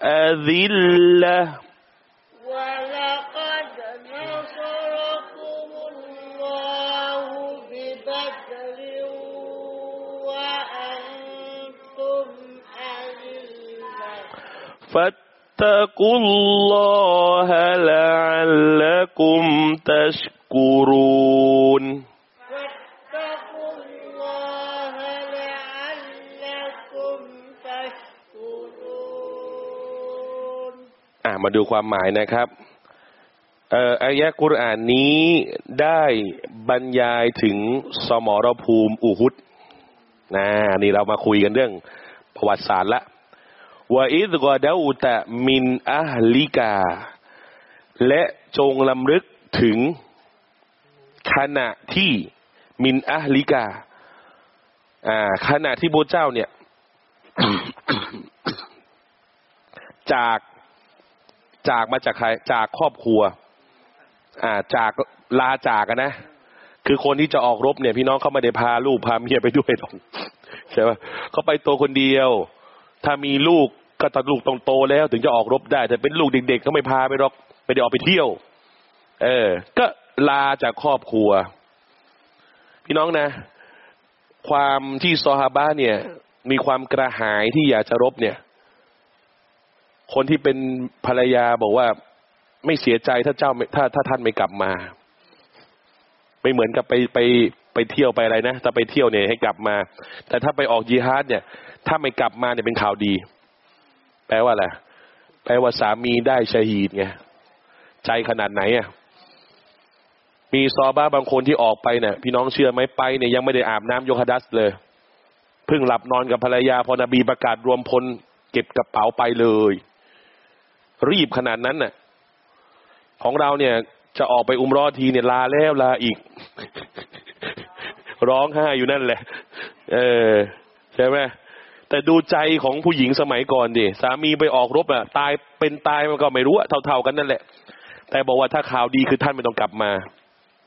أذلة. فاتقوا الله لعلكم تشكرون فاتقوا الله لعلكم تشكرون อ่ะมาดูความหมายนะครับ เอ่ออายะกุรอานนี้ได้บรรยายถึงสมรภูมิอุฮุดนะนี่เรามาคุยกันเรื่องประวัติศาสตร์ละ ว่าอิดกอดาอุตะมินอัลิกา และจงลำลึกถึงขณะที่มินอัลิกา อ่า ขณะที่โบเจ้าเนี่ย จากจากมาจากใคร จากครอบครัว อ่า จากลาจากกันนะ คือคนที่จะออกรบเนี่ย พี่น้องเขาไม่ได้พาลูกพาเมียไปด้วยหรอกใช่ไหมเขาไปตัวคนเดียว ถ้ามีลูก ก็ตอนลูกต้องโตแล้ว ถึงจะออกรบได้ แต่เป็นลูกเด็กๆเขาไม่พาไปหรอกไม่ได้ออกไปเที่ยว เออ ก็ลาจากครอบครัว พี่น้องนะ ความที่ซอฮาบะเนี่ย มีความกระหายที่อยากจะรบเนี่ย คนที่เป็นภรรยาบอกว่าไม่เสียใจถ้าเจ้าไม่ถ้าถ้าท่านไม่กลับมา ไม่เหมือนกับไปไปไปเที่ยวไปอะไรนะถ้าไปเที่ยวเนี่ยให้กลับมา แต่ถ้าไปออกยีฮาดเนี่ย ถ้าไม่กลับมาเนี่ยเป็นข่าวดี แปลว่าอะไรแปลว่าสามีได้ชะฮีดไงใจขนาดไหนอะมีซอบ้าบางคนที่ออกไปเนี่ยพี่น้องเชื่อไหมไปเนี่ยยังไม่ได้อาบน้ำโยคดัสเลยเพิ่งหลับนอนกับภรรยาพอนบีประกาศรวมพล เก็บกระเป๋าไปเลย รีบขนาดนั้นน่ะ ของเราเนี่ย จะออกไปอุมรอทีเนี่ยลาแล้วลาอีก ร้องไห้อยู่นั่นแหละ เออ ใช่ไหม แต่ดูใจของผู้หญิงสมัยก่อนดิสามีไปออกรบอะ ตายเป็นตายมันก็ไม่รู้อะเท่าๆกันนั่นแหละ แต่บอกว่าถ้าข่าวดีคือท่านไม่ต้องกลับมา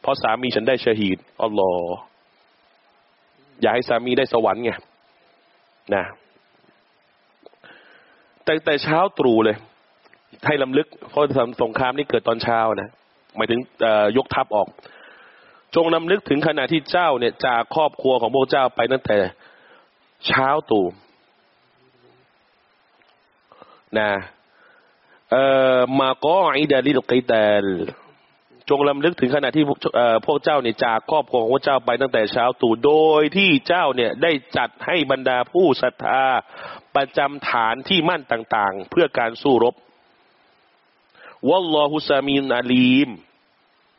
เพราะสามีฉันได้ชะฮีดอัลลอฮ์อยากให้สามีได้สวรรค์ไงนะแต่แต่เช้าตรู่เลย ให้ลำลึก เพราะสงครามนี่เกิดตอนเช้านะหมายถึงยกทัพออก จงลำลึกถึงขณะที่เจ้าเนี่ยจากครอบครัวของพวกเจ้าไปตั้งแต่เช้าตรู่ นะเอ่อมาก็อิดาลิลกิตาลจงลำลึกถึงขณะที่พวกเจ้าเนี่ยจากครอบครัวของพวกเจ้าไปตั้งแต่เช้าตู่โดยที่เจ้าเนี่ยได้จัดให้บรรดาผู้ศรัทธาประจำฐานที่มั่นต่าง ๆ เพื่อการสู้รบวัลลอฮุซามีนอาลีม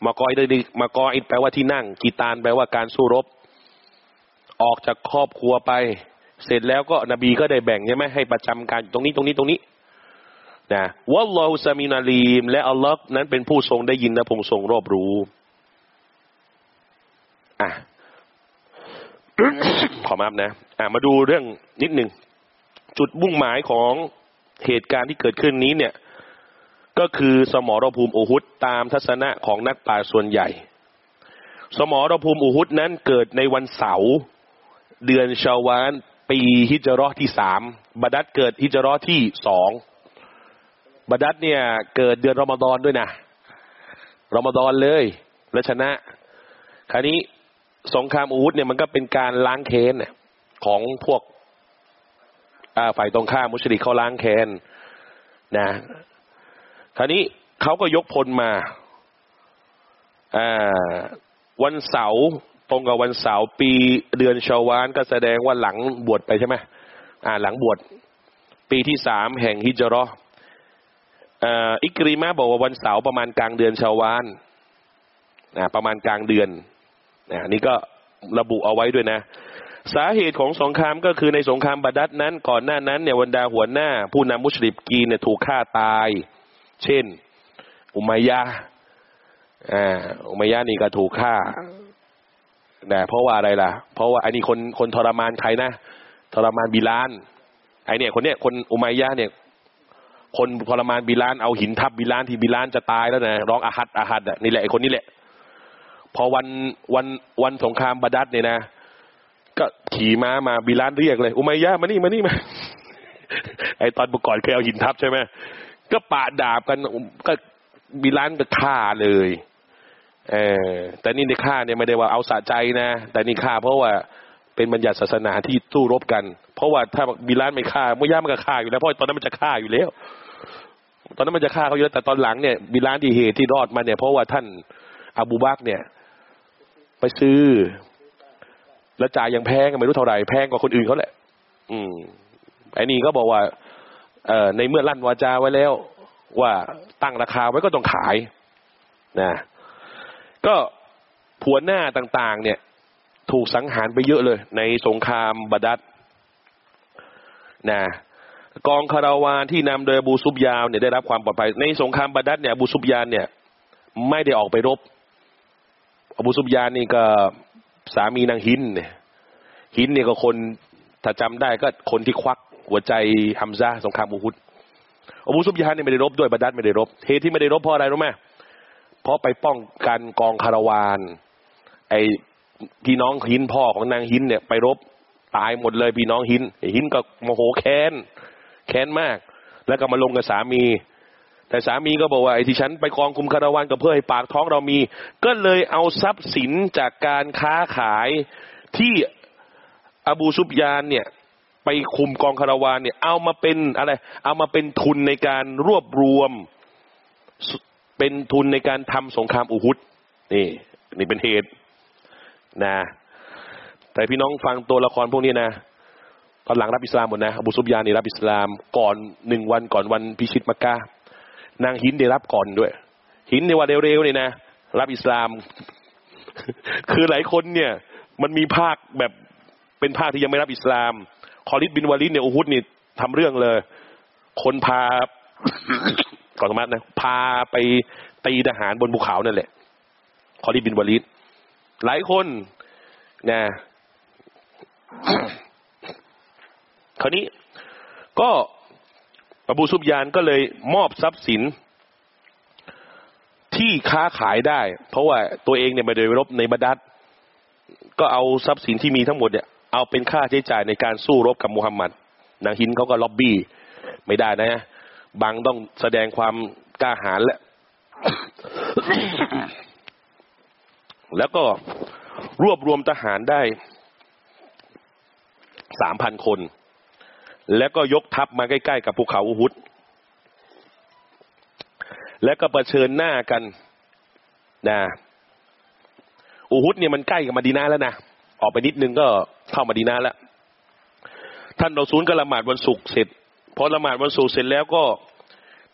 มากอยได้ดิมากอยแปลว่าที่นั่งกีตานแปลว่าการสู้รบ ออกจากครอบครัวไป เสร็จแล้วก็นบีก็ได้แบ่งใช่ไหมให้ประจำการตรงนี้ตรงนี้ตรงนี้ นะวัลลอฮุซามีนาลีม และอัลลอฮ์นั้นเป็นผู้ทรงได้ยินและพงทรงรอบรู้อะขอมาบนะอะมาดูเรื่องนิดหนึ่งจุดมุ่งหมายของเหตุการณ์ที่เกิดขึ้นนี้เนี่ย ก็คือสมรภูมิอูฮุดตามทัศนะของนักปราชญ์ส่วนใหญ่ สมรภูมิอูฮุดนั้นเกิดในวันเสาร์เดือนชาวานปีฮิจเราะห์ที่สามบดัดเกิดฮิจเราะห์ที่สอง บดัดเนี่ย เกิดเดือนรอมฎอนด้วยนะรอมฎอนเลย และชนะ คราวนี้สงครามอูดเนี่ยมันก็เป็นการล้างแค้นของพวกฝ่ายตรงข้ามมุชริกเขาล้างแค้นนะ คราวนี้เขาก็ยกพลมาวันเสาร์ตรงกับวันเสาร์ปีเดือนเชาวาลก็แสดงว่าหลังบวชไปใช่ไหมอ่า หลังบวชปีที่สามแห่งฮิจราะห์ อิกรีมะบอกว่าวันเสาร์ประมาณกลางเดือนเชาวาลนะประมาณกลางเดือนนะอันนี้ก็ระบุเอาไว้ด้วยนะ สาเหตุของสงครามก็คือในสงครามบาดัรนั้น ก่อนหน้านั้นเนี่ยบรรดาหัวหน้า ผู้นำมุชริกีนเนี่ยถูกฆ่าตาย เช่น อุมัยยะอ่าอุมัยยะนี่ก็ถูกฆ่าแต่เพราะว่าอะไรล่ะ เพราะว่าไอันนี้คนคนทรมานใครนะทรมานบิลาลไอเนี่ยคนเนี้ยคนอุมัยยะเนี่ย คนทรมานบิลาลเอาหินทับบิลาลที่บิลาลจะตายแล้วนะร้อง أحد أحد อะนี่แหละไอคนนี้แหละ พอวันวันวันสงครามบาดัรเนี่ยนะ ก็ขี่ม้ามาบิลาลเรียกเลยอุมัยยะมานี่มานี่มาไอตอนบุกก่อนเคยเอาหินทับใช่ไหมก็ปะดาบกันก็บิลานก็ฆ่าเลยเออแต่นี่ในฆ่าเนี่ยไม่ได้ว่าเอาสะใจนะ แต่นี่ฆ่าเพราะว่าเป็นบัญญัติศาสนาที่สู้รบกัน เพราะว่าถ้าบิลานไม่ฆ่ามุย่ามันก็ฆ่าอยู่แล้วเพราะตอนนั้นมันจะฆ่าอยู่แล้ว ตอนนั้นมันจะฆ่าเขาเยอะแต่ตอนหลังเนี่ยบิลานที่เหตุที่รอดมาเนี่ยเพราะว่าท่านอบูบักเนี่ย ไปซื้อ แล้วจ่ายยังแพงไม่รู้เท่าไหร่แพงกว่าคนอื่นเขาแหละ อืมไอ้นี่ก็บอกว่า เอ่อในเมื่อลั่นวาจาไว้แล้ว ว่าตั้งราคาไว้ก็ต้องขายนะก็ผัวหน้าต่างๆ เนี่ย ถูกสังหารไปเยอะเลย ในสงครามบาดัดนะ กองคาราวานที่นำโดยอบูซุบยาวเนี่ยได้รับความปลอดภัย ในสงครามบาดัดเนี่ยอบูซุบยานเนี่ย ไม่ได้ออกไปรบอบูซุบยานนี่ก็สามีนางหินเนี่ยหินเนี่ยก็คนถ้าจำได้ก็คนที่ควักหัวใจฮัมซาสงครามอูฮุดอบูซุบยานเนี่ยไม่ได้รบด้วยบาดัดไม่ได้รบเหตุที่ไม่ได้รบเพราะอะไรรู้ไหมเพราะไปป้องกันกองคาราวาน ไอพี่น้องหินพ่อของนางหินเนี่ย ไปรบตายหมดเลยพี่น้องหินหินก็โมโหแค้น แค้นมาก แล้วก็มาลงกับสามี แต่สามีก็บอกว่าไอ้ที่ฉันไปกองคุมคาราวานก็เพื่อให้ปากท้องเรามี ก็เลยเอาทรัพย์สินจากการค้าขายที่อบูซุบยานเนี่ยไปคุมกองคาราวานเนี่ยเอามาเป็นอะไร เอามาเป็นทุนในการรวบรวมเป็นทุนในการทำสงครามอูฮุดนี่นี่เป็นเหตุนะ แต่พี่น้องฟังตัวละครพวกนี้นะ ตอนหลังรับอิสลามหมดนะอบูซุบยานี่รับอิสลามก่อนหนึ่งวันก่อนวันพิชิตมักกะนางหินได้รับก่อนด้วย หินในวันเร็วๆเนี่ยนะรับอิสลาม คือหลายคนเนี่ย มันมีภาคแบบเป็นภาคที่ยังไม่รับอิสลาม คอลิดบินวาลิดเนี่ยอูฮุดนี่ทำเรื่องเลย คนพาก่อนสมัตินะพาไปตีทหารบนภูเขานั่นแหละ คอลิดบินวาลิดหลายคนนะ คราวนี้ก็อบูซุบยานก็เลยมอบทรัพย์สินที่ค้าขายได้ เพราะว่าตัวเองเนี่ยไม่ได้รบในบัดัดก็เอาทรัพย์สินที่มีทั้งหมดเนี่ยเอาเป็นค่าใช้จ่ายในการสู้รบกับมุฮัมหมัดนางหินเขาก็ล็อบบี้ไม่ได้นะบางต้องแสดงความกล้าหาญและ แล้วก็รวบรวมทหารได้สามพันคน แล้วก็ยกทัพมาใกล้ๆกับภูเขาอุฮุดแล้วก็ประเชิญหน้ากันนะอุฮุดเนี่ยมันใกล้กับมาดีนาแล้วนะออกไปนิดนึงก็เข้ามาดีนาแล้วท่านเราซูลก็ละหมาดวันศุกร์เสร็จพอละหมาดวันศุกร์เสร็จแล้วก็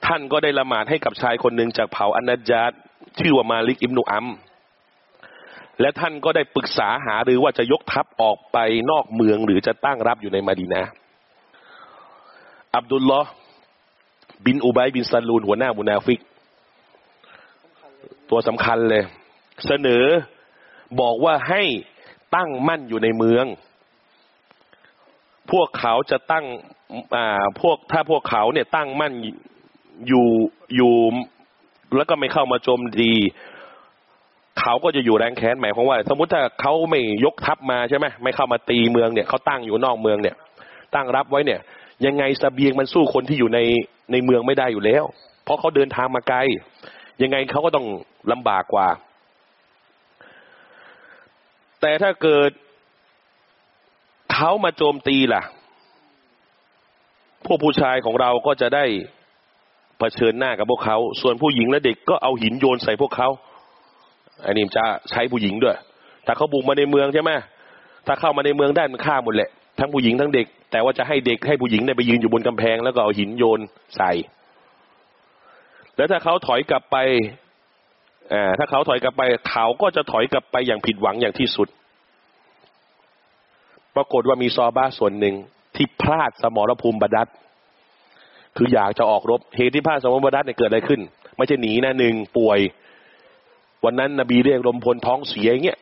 ท่านก็ได้ละหมาดให้กับชายคนหนึ่งจากเผ่าอันนัจญาตชื่อว่ามาลิกอิมนุอัม และท่านก็ได้ปรึกษาหาหรือว่าจะยกทัพออกไปนอกเมืองหรือจะตั้งรับอยู่ในมาดีนา อับดุลลอฮ์บินอุบัยบินซาลูนหัวหน้ามุนาฟิก ตัวสำคัญเลย เสนอบอกว่าให้ตั้งมั่นอยู่ในเมือง พวกเขาจะตั้งอ่าพวกถ้าพวกเขาเนี่ยตั้งมั่นอยู่อยู่แล้วก็ไม่เข้ามาโจมตีเขาก็จะอยู่แรงแค้นหมายความว่า สมมติถ้าเขาไม่ยกทัพมาใช่ไหมไม่เข้ามาตีเมืองเนี่ยเขาตั้งอยู่นอกเมืองเนี่ย ตั้งรับไว้เนี่ย ยังไงสเสบียงมันสู้คนที่อยู่ในในเมืองไม่ได้อยู่แล้ว เพราะเขาเดินทางมาไกล ยังไงเขาก็ต้องลำบากกว่า แต่ถ้าเกิดเขามาโจมตีล่ะ พวกผู้ชายของเราก็จะได้เผชิญหน้ากับพวกเขา ส่วนผู้หญิงและเด็กก็เอาหินโยนใส่พวกเขา อันนี้จะใช้ผู้หญิงด้วย ถ้าเขาบุกมาในเมืองใช่ไหมถ้าเข้ามาในเมืองได้มันฆ่าหมดแหละ ทั้งผู้หญิงทั้งเด็ก แต่ว่าจะให้เด็กให้ผู้หญิงเนี่ยไปยืนอยู่บนกำแพงแล้วก็เอาหินโยนใส่ แล้วถ้าเขาถอยกลับไปอถ้าเขาถอยกลับไปเขาก็จะถอยกลับไปอย่างผิดหวังอย่างที่สุด ปรากฏว่ามีซอบ้าส่วนหนึ่งที่พลาดสมรภูมิบดัดคืออยากจะออกรบเหตุที่พลาดสมรภูมิบดัดเนี่ยเกิดอะไรขึ้น ไม่ใช่หนีนะหนึ่งป่วย วันนั้นนบีเรียกลมพลท้องเสียอย่างเงี้ย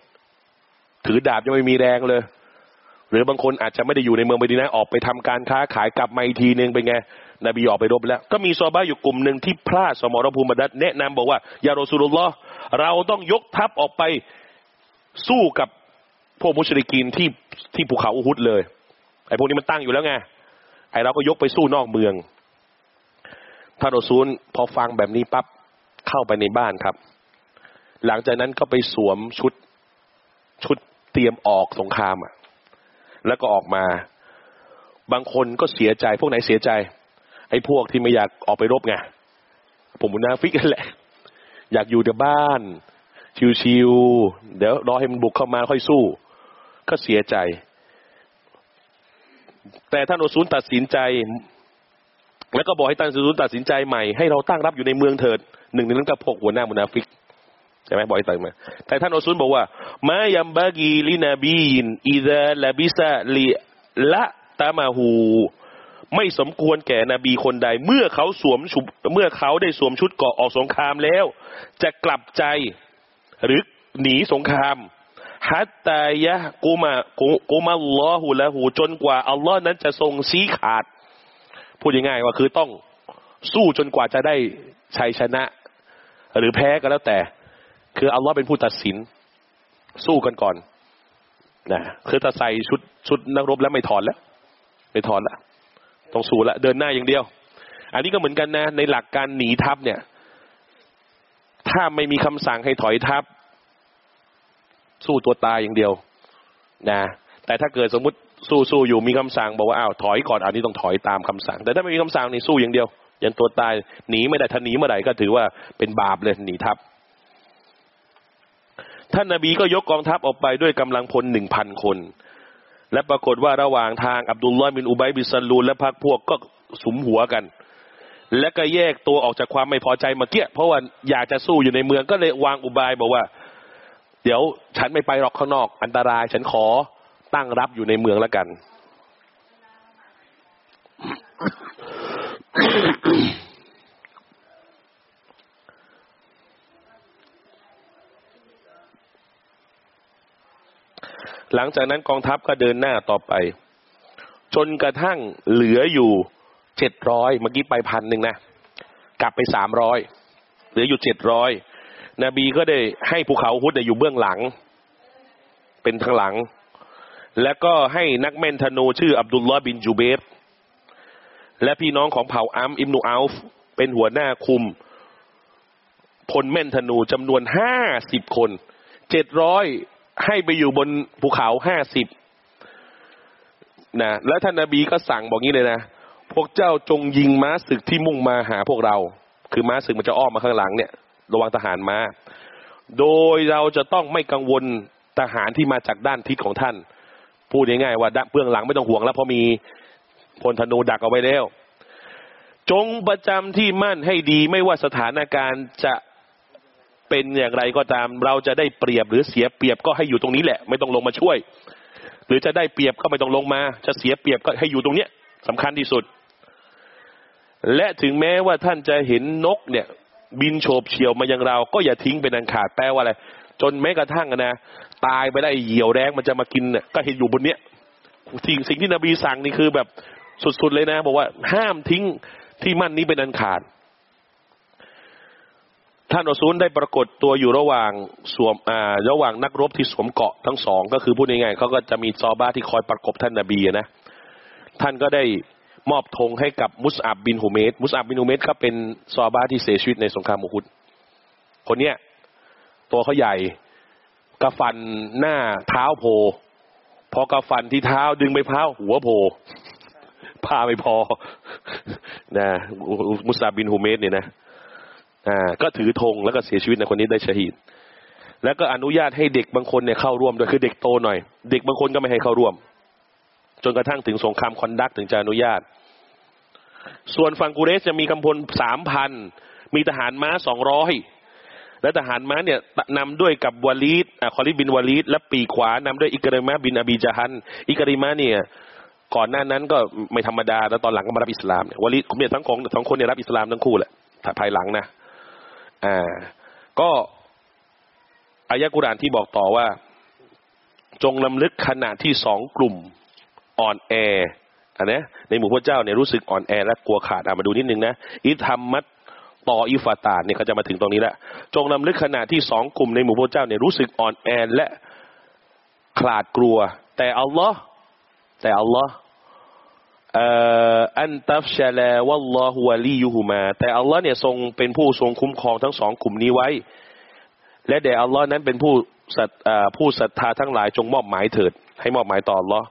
ถือดาบยังไม่มีแรงเลย หรือบางคนอาจจะไม่ได้อยู่ในเมืองมดีนะออกไปทำการค้าขายกลับมาอีกทีนึงเป็นไงนบีออกไปรบแล้ว ก็มีซอบ้าอยู่กลุ่มหนึ่งที่พลาดสมรภูมิบดัดแนะนำบอกว่าอย่ารอสุลลอฮ์เราต้องยกทัพออกไปสู้กับพวกมุชริกีนที่ที่ภูเขาอุฮุดเลยไอ้พวกนี้มันตั้งอยู่แล้วไงไอ้เราก็ยกไปสู้นอกเมืองท่านรอซูลพอฟังแบบนี้ปั๊บเข้าไปในบ้านครับ หลังจากนั้นก็ไปสวมชุดชุดเตรียมออกสงครามอะ แล้วก็ออกมา บางคนก็เสียใจ พวกไหนเสียใจ ไอ้พวกที่ไม่อยากออกไปรบไง ผมมุนาฟิกกันแหละ อยากอยู่แต่บ้าน ชิวๆ เดี๋ยวรอให้มันบุกเข้ามาค่อยสู้ ก็เสียใจ แต่ท่านอุซูลตัดสินใจ แล้วก็บอกให้ท่านอุซูลตัดสินใจใหม่ ให้เราตั้งรับอยู่ในเมืองเถิด หนึ่งในนั้นก็พวกหัวหน้ามุนาฟิก ใช่ไหมบอกให้ตั้งมาแต่ท่านอุซูลบอกว่ามายัมบากีลินาบีนอิดะลาบิซาลิละตามาหูไม่สมควรแก่นบีคนใด เมื่อเขาสวมชุเมื่อเขาได้สวมชุดเกาะออกสงครามแล้ว จะกลับใจหรือหนีสงครามฮัตตายะกุมากุมาลลอหูละหูจนกว่าอัลลอฮ์นั้นจะทรงชี้ขาด พูดง่ายๆว่าคือต้องสู้จนกว่าจะได้ชัยชนะ หรือแพ้ก็แล้วแต่ คืออัลลอฮ์เป็นผู้ตัดสิน สู้กันก่อนนะคือถ้าใส่ชุดชุดนักรบแล้วไม่ถอนแล้ว ไม่ถอนแล้วต้องสู้ละเดินหน้าอย่างเดียว อันนี้ก็เหมือนกันนะ ในหลักการหนีทัพเนี่ย ถ้าไม่มีคำสั่งให้ถอยทัพ สู้ตัวตายอย่างเดียว นะ แต่ถ้าเกิดสมมติสู้สู้อยู่มีคำสั่งบอกว่าอ้าวถอยก่อนอันนี้ต้องถอยตามคำสั่ง แต่ถ้าไม่มีคำสั่งนี่สู้อย่างเดียว ยันตัวตายหนีไม่ได้ถ้าหนีเมื่อไหร่ก็ถือว่าเป็นบาปเลยหนีทัพ ท่านนาบีก็ยกกองทัพออกไปด้วยกำลังพลหนึ่งพันคน และปรากฏว่าระหว่างทางอับดุลลอฮ์บินอุบัยบิซัลลูนและพรรคพวกก็สุมหัวกัน และก็แยกตัวออกจากความไม่พอใจเมื่อกี้เพราะว่าอยากจะสู้อยู่ในเมืองก็เลยวางอุบายบอกว่า เดี๋ยวฉันไม่ไปหรอกข้างนอก อันตรายฉันขอตั้งรับอยู่ในเมืองแล้วกัน หลังจากนั้นกองทัพก็เดินหน้าต่อไป จนกระทั่งเหลืออยู่เจ็ดร้อยเมื่อกี้ไปพันหนึ่งนะ กลับไปสามร้อยเหลืออยู่เจ็ดร้อยนบีก็ได้ให้ภูเขาฮุดอยู่เบื้องหลัง เป็นทางหลัง แล้วก็ให้นักแม่นธนูชื่ออับดุลลอฮ์บินจูเบฟและพี่น้องของเผ่าอัมอิมนูอัลฟเป็นหัวหน้าคุมพลแม่นธนูจำนวนห้าสิบคนเจ็ดร้อย ให้ไปอยู่บนภูเขาห้าสิบนะแล้วท่านนาบีก็สั่งบอกงี้เลยนะ พวกเจ้าจงยิงม้าศึกที่มุ่งมาหาพวกเรา คือม้าศึกมันจะอ้อมมาข้างหลังเนี่ยระวังทหารมาโดยเราจะต้องไม่กังวลทหารที่มาจากด้านทิศของท่าน พูดง่ายๆว่าด้านเบื้องหลังไม่ต้องห่วงแล้วเพราะมีพลธนูดักเอาไว้แล้ว จงประจำที่มั่นให้ดีไม่ว่าสถานการณ์จะ เป็นอย่างไรก็ตามเราจะได้เปรียบหรือเสียเปรียบก็ให้อยู่ตรงนี้แหละ ไม่ต้องลงมาช่วย หรือจะได้เปรียบก็ไม่ต้องลงมา จะเสียเปรียบก็ให้อยู่ตรงเนี้ยสำคัญที่สุด และถึงแม้ว่าท่านจะเห็นนกเนี่ย บินโฉบเฉี่ยวมายังเรา ก็อย่าทิ้งเป็นอันขาดแปลว่าอะไรจนแม้กระทั่งนะตายไปได้เหี่ยวแรงมันจะมากินเนี่ยก็เห็นอยู่บนเนี้ยสิ่งสิ่งที่นบีสั่งนี่คือแบบสุดๆเลยนะ บอกว่าห้ามทิ้งที่มั่นนี้เป็นอันขาด ท่านอซูลได้ปรากฏตัวอยู่ระหว่างสวมอ่าระหว่างนักรบที่สวมเกาะทั้งสองก็คือพูดง่ายๆเขาก็จะมีซอบ้าที่คอยประกบท่านนาบีนะท่านก็ได้มอบธงให้กับมุสอับบินฮูเมตมุสอับบินฮูเมตก็เป็นซอบ้าที่เสียชีวิตในสงครามอุฮุดคนเนี้ยตัวเขาใหญ่กระฟันหน้าเท้าโผล่พอกระฟันที่เท้าดึงไปเท้าหัวโผล่ผ้าไม่พอนะมุสอับบินอุมัยร์เนี่ยนะ อ่าก็ถือธงแล้วก็เสียชีวิตในคนนี้ได้ชหีดแล้วก็อนุญาตให้เด็กบางคนเนี่ยเข้าร่วมด้วยคือเด็กโตหน่อย เด็กบางคนก็ไม่ให้เข้าร่วม จนกระทั่งถึงสงครามคอนดักถึงจะอนุญาต ส่วนฝั่งกูเรสจะมีกำพลสามพันมีทหารม้าสองร้อยและทหารม้าเนี่ยนำด้วยกับวาลีดคอลิดบินวาลีดและปีขวานำด้วยอิกริมะบินอบีญะฮัลอิกริมะเนี่ยก่อนหน้านั้นก็ไม่ธรรมดาแล้วตอนหลังก็มารับอิสลามเนี่ยวาลีดเนี่ยทั้งของทั้งคนเนี่ยรับอิสลามทั้งคู่แหละภายหลังนะ อ่า ก็อายะกุรานที่บอกต่อว่า จงลำลึกขณะที่สองกลุ่มอ่อนแออันนี้ในหมู่พระเจ้าเนี่ยรู้สึกอ่อนแอและกลัวขาดอะมาดูนิดนึงนะอิธรรมัตต่ออิฟาตานเนี่ยเขาจะมาถึงตรงนี้แล้วจงลำลึกขณะที่สองกลุ่มในหมู่พระเจ้าเนี่ยรู้สึกอ่อนแอและขลาดกลัว แต่อัลลอฮ์แต่อัลลอฮ์ อันตัฟชาลาวัลลอฮุวะลียูฮุมา แต่อัลลอฮ์เนี่ยทรงเป็นผู้ทรงคุ้มครองทั้งสองกลุ่มนี้ไว้ และแด่อัลลอฮ์นั้นเป็นผู้สัตผู้ศรัทธาทั้งหลายจงมอบหมายเถิด ให้มอบหมายต่ออัลลอฮ์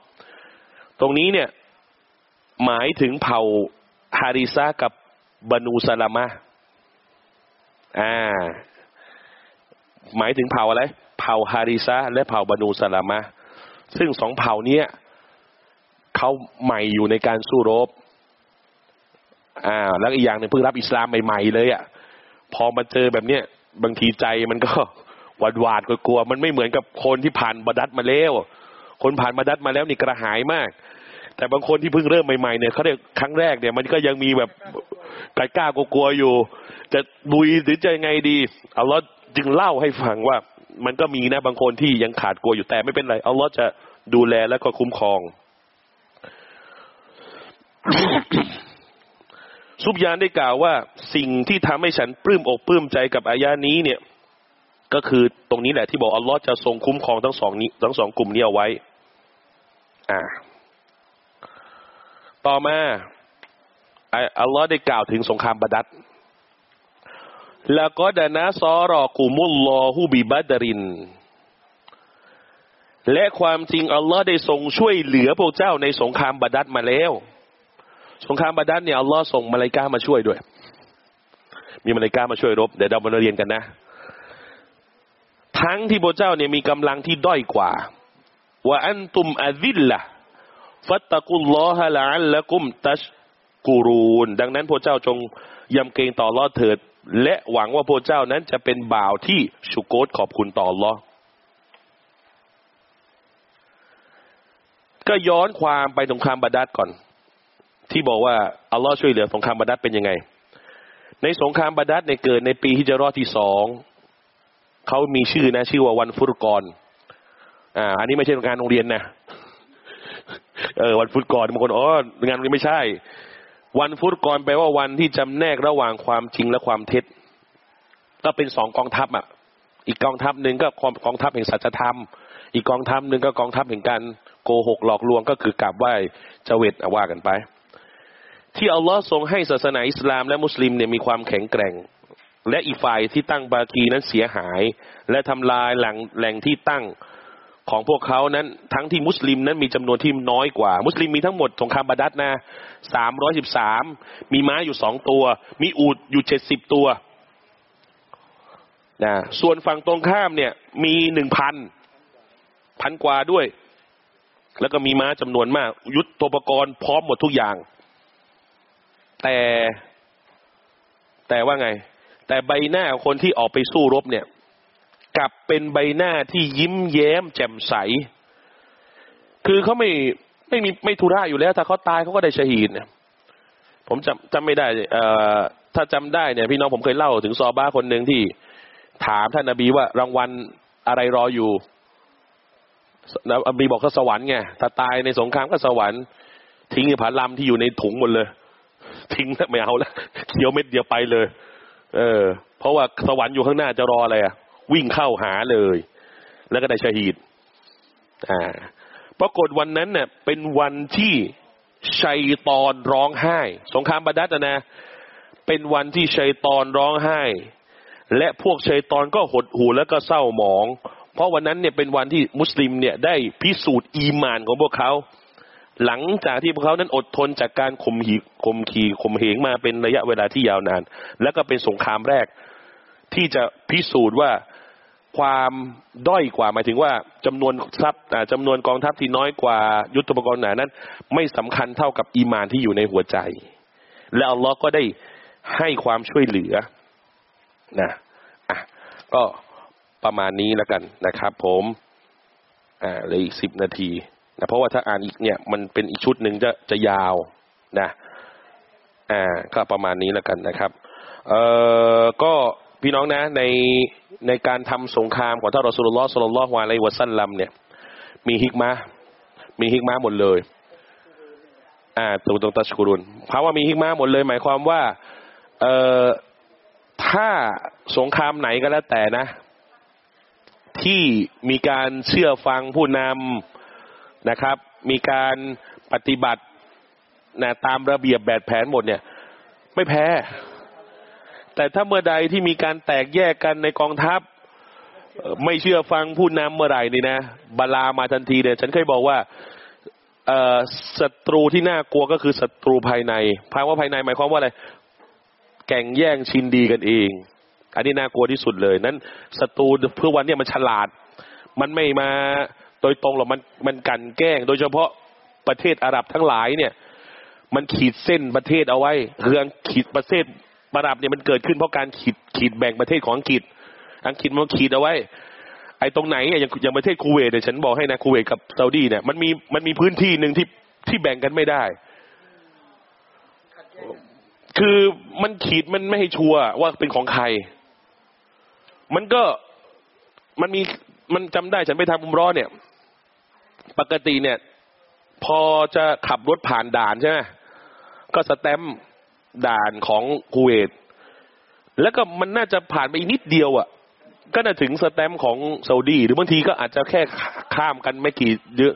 ตรงนี้เนี่ยหมายถึงเผ่าฮาริซากับบานูซาลามะอ่า หมายถึงเผ่าอะไร เผ่าฮาริซาและเผ่าบานูซาลามะซึ่งสองเผ่านี้ เขาใหม่อยู่ในการสู้รบอ่าแล้วอีกอย่างหนึ่งเพิ่งรับอิสลามใหม่ๆเลยอะ่ะพอมาเจอแบบเนี้ยบางทีใจมันก็หวาดหวาดกลัวมันไม่เหมือนกับคนที่ผ่านบดัดมาแล้ว คนผ่านบดัดมาแล้วนี่กระหายมาก แต่บางคนที่เพิ่งเริ่มใหม่ๆเนี่ยเขาเรียกครั้งแรกเนี่ย มันก็ยังมีแบบกล้ากลัวๆอยู่ จะบุยหรือจะยังไงดีอัลลอฮ์จึงเล่าให้ฟังว่า มันก็มีนะบางคนที่ยังขาดกลัวอยู่แต่ไม่เป็นไรอัลลอฮ์จะดูแลและก็คุ้มครอง ซุบยานได้กล่าวว่าสิ่งที่ทำให้ฉันปลื้มอกปลื้มใจกับอายานี้เนี่ย ก็คือตรงนี้แหละที่บอกอัลลอฮ์จะทรงคุ้มครองทั้งสองนี้ทั้งสองกลุ่มนี้เอาไว้ อ่า ต่อมาอัลลอฮ์ได้กล่าวถึงสงครามบาดัดแล้วก็ดานะซอรอกุมุลลอฮูบิบัดริน และความจริงอัลลอฮ์ได้ทรงช่วยเหลือพวกเจ้าในสงครามบาดัดมาแล้ว สงครามบาดัดเนี่ยอัลลอฮ์ส่งมาลายกามาช่วยด้วย มีมาลายกามาช่วยรบเดี๋ยวเรามาเรียนกันนะ ทั้งที่พระเจ้าเนี่ยมีกำลังที่ด้อยกว่าว่าอันตุมอาซิลละฟัตตะกุลลอฮะละอัลละกุมตัชกูรูนดังนั้นพระเจ้าจงยำเกรงต่อลอดเถิด และหวังว่าพระเจ้านั้นจะเป็นบ่าวที่ชุโกตขอบคุณต่อลอก็ย้อนความไปสงครามบาดัดก่อน ที่บอกว่าอัลลอฮ์ช่วยเหลือสงครามบาดัดเป็นยังไง ในสงครามบาดัดในเกิดในปีฮิจรอที่สองเขามีชื่อนะ ชื่อว่าวันฟุตกรอ่า อันนี้ไม่ใช่งานโรงเรียนนะเออวันฟุตกรบางคนอ๋องานโรงเรียนไม่ใช่ วันฟุตกรแปลว่าวันที่จำแนกระหว่างความจริงและความเท็จ ก็เป็นสองกองทัพอะ อีกกองทัพหนึ่งก็กองทัพแห่งสัจธรรม อีกกองทัพหนึ่งก็กองทัพแห่งการโกหกหลอกลวงก็คือกราบไหว้เจเวตว่ากันไป ที่อัลลอฮ์ทรงให้ศาสนาอิสลามและมุสลิมเนี่ยมีความแข็งแกร่ง และอีกฝ่ายที่ตั้งบากีนั้นเสียหาย และทำลายแหล่งแหล่งที่ตั้งของพวกเขานั้นทั้งที่มุสลิมนั้นมีจำนวนที่น้อยกว่า มุสลิมมีทั้งหมดสงครามบาดัดนะสามร้อยสิบสามมีม้าอยู่สองตัว มีอูดอยู่เจ็ดสิบตัวนะส่วนฝั่งตรงข้ามเนี่ย มีหนึ่งพันพันกว่าด้วย แล้วก็มีม้าจำนวนมาก ยุทธปกรณ์พร้อมหมดทุกอย่าง แต่แต่ว่าไง แต่ใบหน้าคนที่ออกไปสู้รบเนี่ย กลับเป็นใบหน้าที่ยิ้มแย้ม แจ่มใส คือเขาไม่ไม่มีไม่ทุระอยู่แล้ว ถ้าเขาตายเขาก็ได้ชหีดเนี่ยผมจำจำไม่ได้เอ่อถ้าจำได้เนี่ย พี่น้องผมเคยเล่าถึงซอบ้าคนหนึ่งที่ถามท่านนบีว่ารางวัลอะไรรออยู่นบีบอกก็สวรรค์ไงถ้าตายในสงครามก็สวรรค์ทิ้งผาลำที่อยู่ในถุงหมดเลย ทิ้งไม่เอาแล้วเคี้ยวเม็ดเดียวไปเลย เออ เพราะว่าสวรรค์อยู่ข้างหน้าจะรออะไรอะ วิ่งเข้าหาเลย แล้วก็ได้ชาฮีดอ่าปรากฏวันนั้นเนี่ยเป็นวันที่ชัยตอนร้องไห้ สงครามบาดัดนะ เป็นวันที่ชัยตอนร้องไห้ และพวกชัยตอนก็หดหูแล้วก็เศร้าหมอง เพราะวันนั้นเนี่ยเป็นวันที่มุสลิมเนี่ยได้พิสูจน์อีมานของพวกเขา หลังจากที่พวกเขานั้นอดทนจากการข่มหีข่มขีข่มเหงมาเป็นระยะเวลาที่ยาวนาน แล้วก็เป็นสงครามแรก ที่จะพิสูจน์ว่าความด้อยกว่าหมายถึงว่าจำนวนทรัพย์อ่าจำนวนกองทัพที่น้อยกว่ายุทธปกรณ์หนานั้น ไม่สำคัญเท่ากับอีมานที่อยู่ในหัวใจ และอัลลอฮ์ก็ได้ให้ความช่วยเหลือนะอะก็ประมาณนี้แล้วกันนะครับ ผมอ่าเลยอีกสิบนาที นะเพราะว่าถ้าอ่านอีกเนี่ยมันเป็นอีกชุดหนึ่งจะจะยาวนะอ่าก็ประมาณนี้แล้วกันนะครับเอ่อก็พี่น้องนะในในการทำสงครามของท่านรอสูลุลลอฮ์สุลลัลฮุอะลัยฮิวะซัลลัมเนี่ยมีฮิกมะมีฮิกมะหมดเลยอ่าตรงตรงตัชกุรุนคำว่ามีฮิกมะห์หมดเลย หมายความว่าเอ่อถ้าสงครามไหนก็แล้วแต่นะ ที่มีการเชื่อฟังผู้นำ นะครับ มีการปฏิบัตินะตามระเบียบแบบแผนหมดเนี่ย ไม่แพ้ แต่ถ้าเมื่อใดที่มีการแตกแยกกันในกองทัพ ไม่เชื่อฟังผู้นำเมื่อไหร่นี่นะบาลามาทันทีเนี่ยฉันเคยบอกว่าศัตรูที่น่ากลัวก็คือศัตรูภายในภายว่าภายในหมายความว่าอะไร แก่งแย่งชินดีกันเอง อันนี้น่ากลัวที่สุดเลย นั้นศัตรูเพื่อวันเนี้มันฉลาด มันไม่มา โดยตรงหรอกมันมันกันแกล้ง โดยเฉพาะประเทศอาหรับทั้งหลายเนี่ย มันขีดเส้นประเทศเอาไว้คืออังขีดประเทศอาหรับเนี่ยมันเกิดขึ้นเพราะการขีดขีดแบ่งประเทศของอังกฤษ อังกฤษมันขีดเอาไว้ ไอ้ตรงไหนเนี่ยอย่างอย่างประเทศคูเวตเนี่ยฉันบอกให้นะคูเวตกับซาอุดีเนี่ยมันมีมันมีพื้นที่หนึ่งที่ที่แบ่งกันไม่ได้ คือมันขีดมันไม่ให้ชัวร์ว่าเป็นของใคร มันก็มันมีมันจำได้ฉันไปทำบุมร้อเนี่ย ปกติเนี่ย พอจะขับรถผ่านด่านใช่ไหมก็สแตมด่านของคูเวต แล้วก็มันน่าจะผ่านไปอีกนิดเดียวอะ่ะ ก็น่าถึงสแตมของซาอุดี หรือบางทีก็อาจจะแค่ข้ามกันไม่กี่เยอะ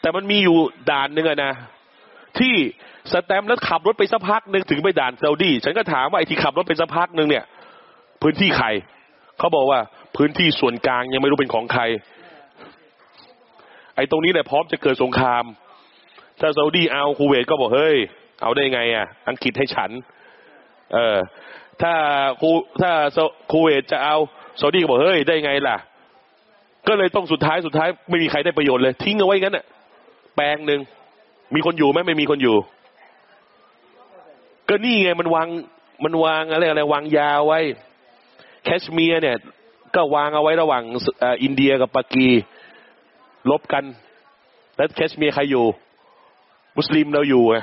แต่มันมีอยู่ด่านหนึ่งอะนะที่สแตมแล้วขับรถไปสักพักหนึ่งถึงไปด่านซาอุดี ฉันก็ถามว่าไอ้ที่ขับรถไปสักพักหนึ่งเนี่ย พื้นที่ใครเขาบอกว่าพื้นที่ส่วนกลางยังไม่รู้เป็นของใคร อ้ตรงนี้แหละพร้อมจะเกิดสงคราม ถ้าซาอุดีเอาคูเวตก็บอกเฮ้ย เอาได้ไงอะ อังกฤษให้ฉัน เออ ถ้าคูถ้าซาคูเวตจะเอาซาอุดีก็บอกเฮ้ยได้ไงล่ะ ก็เลยต้องสุดท้ายสุดท้ายไม่มีใครได้ประโยชน์เลย ทิ้งเอาไว้งั้นน่ะ แปลงหนึ่งมีคนอยู่ไหมไม่มีคนอยู่ ก็นี่ไงมันวางมันวางอะไรอะไรวางยาไว้แคชเมียร์เนี่ย ก็วางเอาไว้ระหว่างอินเดียกับปากี รบกันแล้วแคชเมียร์ใครอยู่ มุสลิมเราอยู่ไง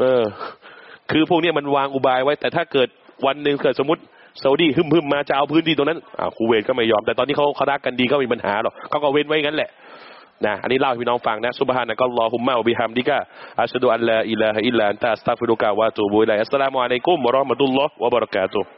เออ คือพวกนี้มันวางอุบายไว้ แต่ถ้าเกิดวันหนึ่งเกิดสมมติซาอุดีหึมหึมมาจะเอาพื้นที่ตรงนั้นอ่าคูเวตก็ไม่ยอม แต่ตอนนี้เขาเขารักกันดีก็ไม่มีปัญหาหรอกเขาก็เว้นไว้งั้นแหละนะอันนี้เล่าให้พี่น้องฟังนะซุบฮานะกัลลอฮุมมะวะบิฮัมดิกะอัชฮะดุอัลลาอิลาฮะอิลลัลลอฮ์อันตะอัสตัฟิรุกะวะตูบุอิลัยอัสสลามุอะลัยกุมวะเราะห์มะตุลลอฮ์วะบะเราะกาตุฮ์